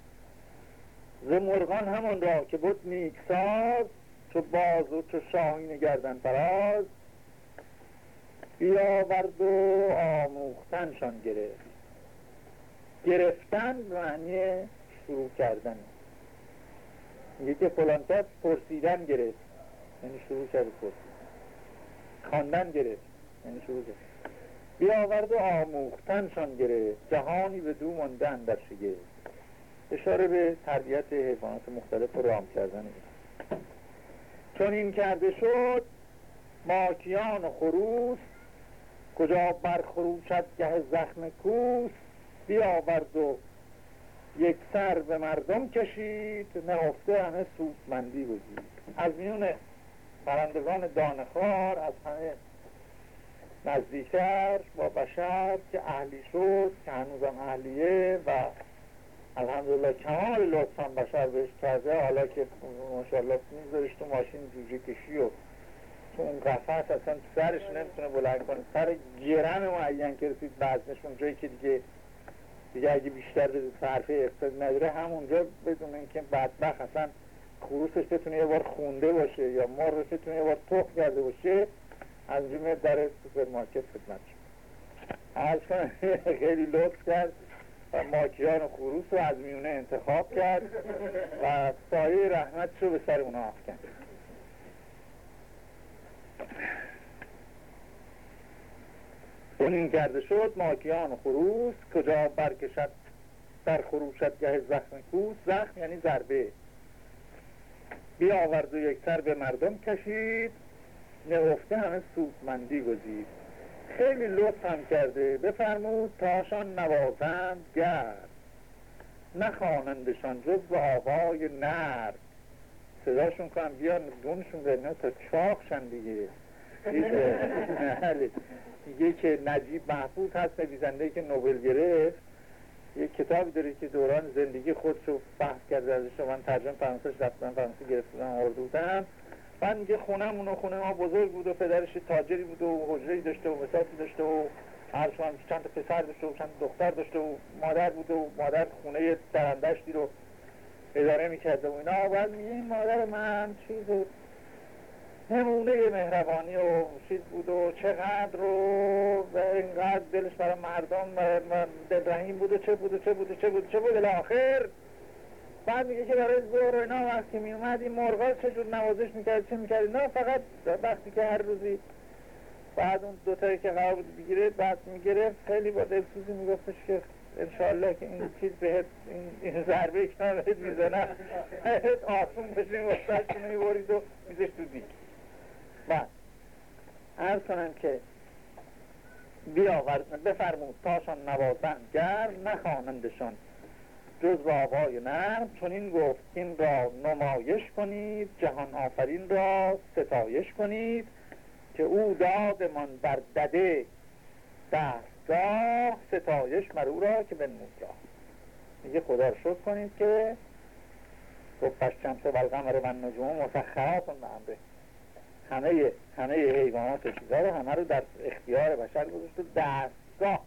ز مرغان همون را که بود نیک ساز چو باز و چو شاهین گردن فراز. بیاورد و آموختنشان گرفت. گرفتن معنی شروع کردن. میگه که فلان کس پرسیدن گرفت. یعنی شروع کرد پرسید خواندن گرفت. یعنی شروع کرد. بیاورد و آموختنشان گرفت. جهانی به دو ماندن در شگه اشاره به تربیت حیوانات مختلف و رام کردن چون این کرده شد ماکیان و خروس کجا برخروشد گه زخم کوس بیاورد و یک سر به مردم کشید نهفته همه سودمندی بودید از میون پرندگان دانخوار از همه نزدیکتر با بشر که اهلی شد که هنوزم اهلیه و الحمدلله کمال لطفا بشر بهش کرده. حالا که ماشاءالله میذارش تو ماشین جوجه کشی و تو اون قفص اصلا تو سرش نمی‌تونه بلند کنه. سر گرم معین که رسید بعضنشون جایی که دیگه دیگه اگه بیشتر به صرفه اقتصاد نداره همونجا بدون اینکه بدبخ اصلا خروسش بتونه یه بار خونده باشه یا مرش بتونه یه بار تخ کرده باشه از جمعه در سوپرمارکت خدمت شد از <laughs> خیلی لطف کرد و ماکیان و خروس رو از میونه انتخاب کرد و سایه رحمت رو به سر اونا این کرده شد ماکیان خروس کجا برکشد در خروشت گه زخم کوس؟ زخم یعنی ضربه. بیاورد و یک سر به مردم کشید نهفته همه سودمندی گزید. خیلی لطف هم کرده. بفرمود تاشان نوازند گرد. نخوانندشان جز به آوای نر صداشون کنم بیان دونشون به تا چاقشن دیگه. <laughs> میگه که نجیب محفوظ هست نویسنده که نوبل گرفت. یک کتابی داره که دوران زندگی خودشو بحث کرده ازش من ترجمه فرانسه رفتم فرانسه گرفتم آورده بودم. بعد میگه خونمون و خونه ما بزرگ بود و پدرش تاجری بود و حجره داشته و بساطی داشته و هر چند تا پسر داشته و چند دختر داشته و مادر بود و مادر خونه درندشتی رو اداره می‌کرده و اینا. بعد میگه این مادر من چیز نمونه مهربانی و چیز بود و چقدر رو اینقدر دلش برای مردم دلرحیم بود و چه بود و چه بود و چه بود و چه بود. الاخر بعد میگه که برای زور اینا وقتی میومد این مرغا چجور نوازش می‌کرد چه می‌کرد نه فقط وقتی که هر روزی بعد اون دوتایی که قرار بود بگیره بعد می‌گرفت. خیلی با دلسوزی میگفتش که انشاءالله که این چیز بهت این, ضربه که بهت می‌زنه آسون بشه این وقتش می‌برید و میزش تو دید بعد ارز کنم که بیاورد بفرمود تاشان نوازن گر نخوانندشان جز با آقای نرم چون این گفت. این را نمایش کنید. جهان آفرین را ستایش کنید که او دادمان بر دده دستگاه ستایش مرو را که بنمود را. میگه خدا رو شکر کنید که گفت پس شمس و بلغمر و نجوم مسخراتون به امره همه همه حیوانات رو همه رو در اختیار بشر گذاشت و دستگاه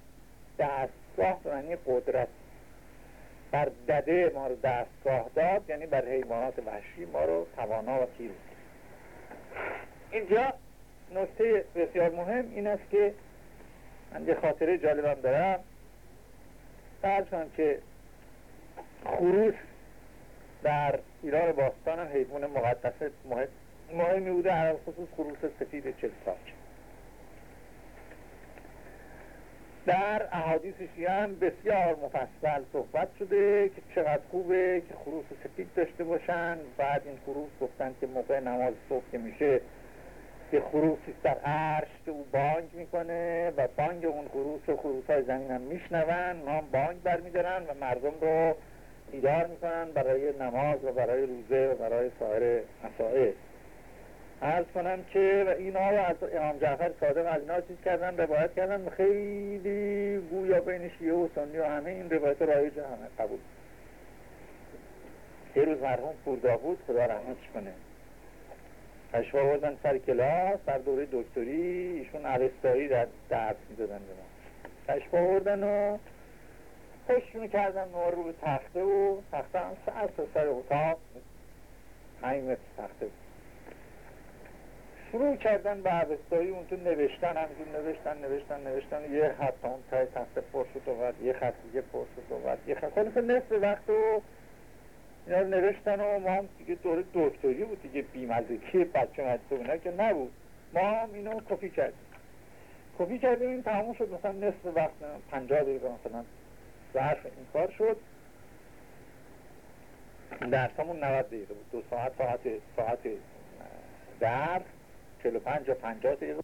دستگاه به معنی قدرت. بر دده ما رو دستگاه داد یعنی بر حیوانات وحشی ما رو توانا و تیر. اینجا نکته بسیار مهم این است که من یه خاطره جالبم دارم. کنم که خروس در ایران باستان هم حیوان مقدس مهمی بوده هر خصوص خروس سفید چلساج در احادیث شیعه هم بسیار مفصل صحبت شده که چقدر خوبه که خروس سفید داشته باشن. بعد این خروس گفتن که موقع نماز صبح که میشه که خروسی در عرش که او بانگ می‌کنه و بانگ اون خروس و خروس های زمین هم میشنون. ما بانگ برمیدارن و مردم رو بیدار می‌کنن برای نماز و برای روزه و برای سایر مسائل. عرض کنم که و اینا از امام جعفر صادق از اینا چیز کردن روایت کردن. خیلی گویا بین شیعه و سنی و همه این روایت رایج همه قبول. یه روز مرحوم پور بود خدا رحمتش کنه. تشریف آوردن سر کلاس در دوره دکتری ایشون عرستایی در درس می‌دادن به ما. تشریف آوردن و پشتون کردن نور رو تخته و تخته هم سر سر اتاق. پنج متر تخته بود. شروع کردن به عوستایی اون تو نوشتن همینجور نوشتن نوشتن نوشتن. یه خط اون تای تخت پر شد و یه خط دیگه پر شد و یه خط. خلاص نصف وقت و اینا رو نوشتن و ما هم دیگه دوره دکتری بود دیگه بیمزگی بچه مدرسه اونا که نبود. ما هم اینو کپی کردیم. کپی کردیم این تموم شد. مثلا نصف وقت پنجاه دقیقه مثلا ظرف این کار شد. درسامون 90 دقیقه بود. دو ساعت ساعت ساعت درس 45 یا 50 دقیقه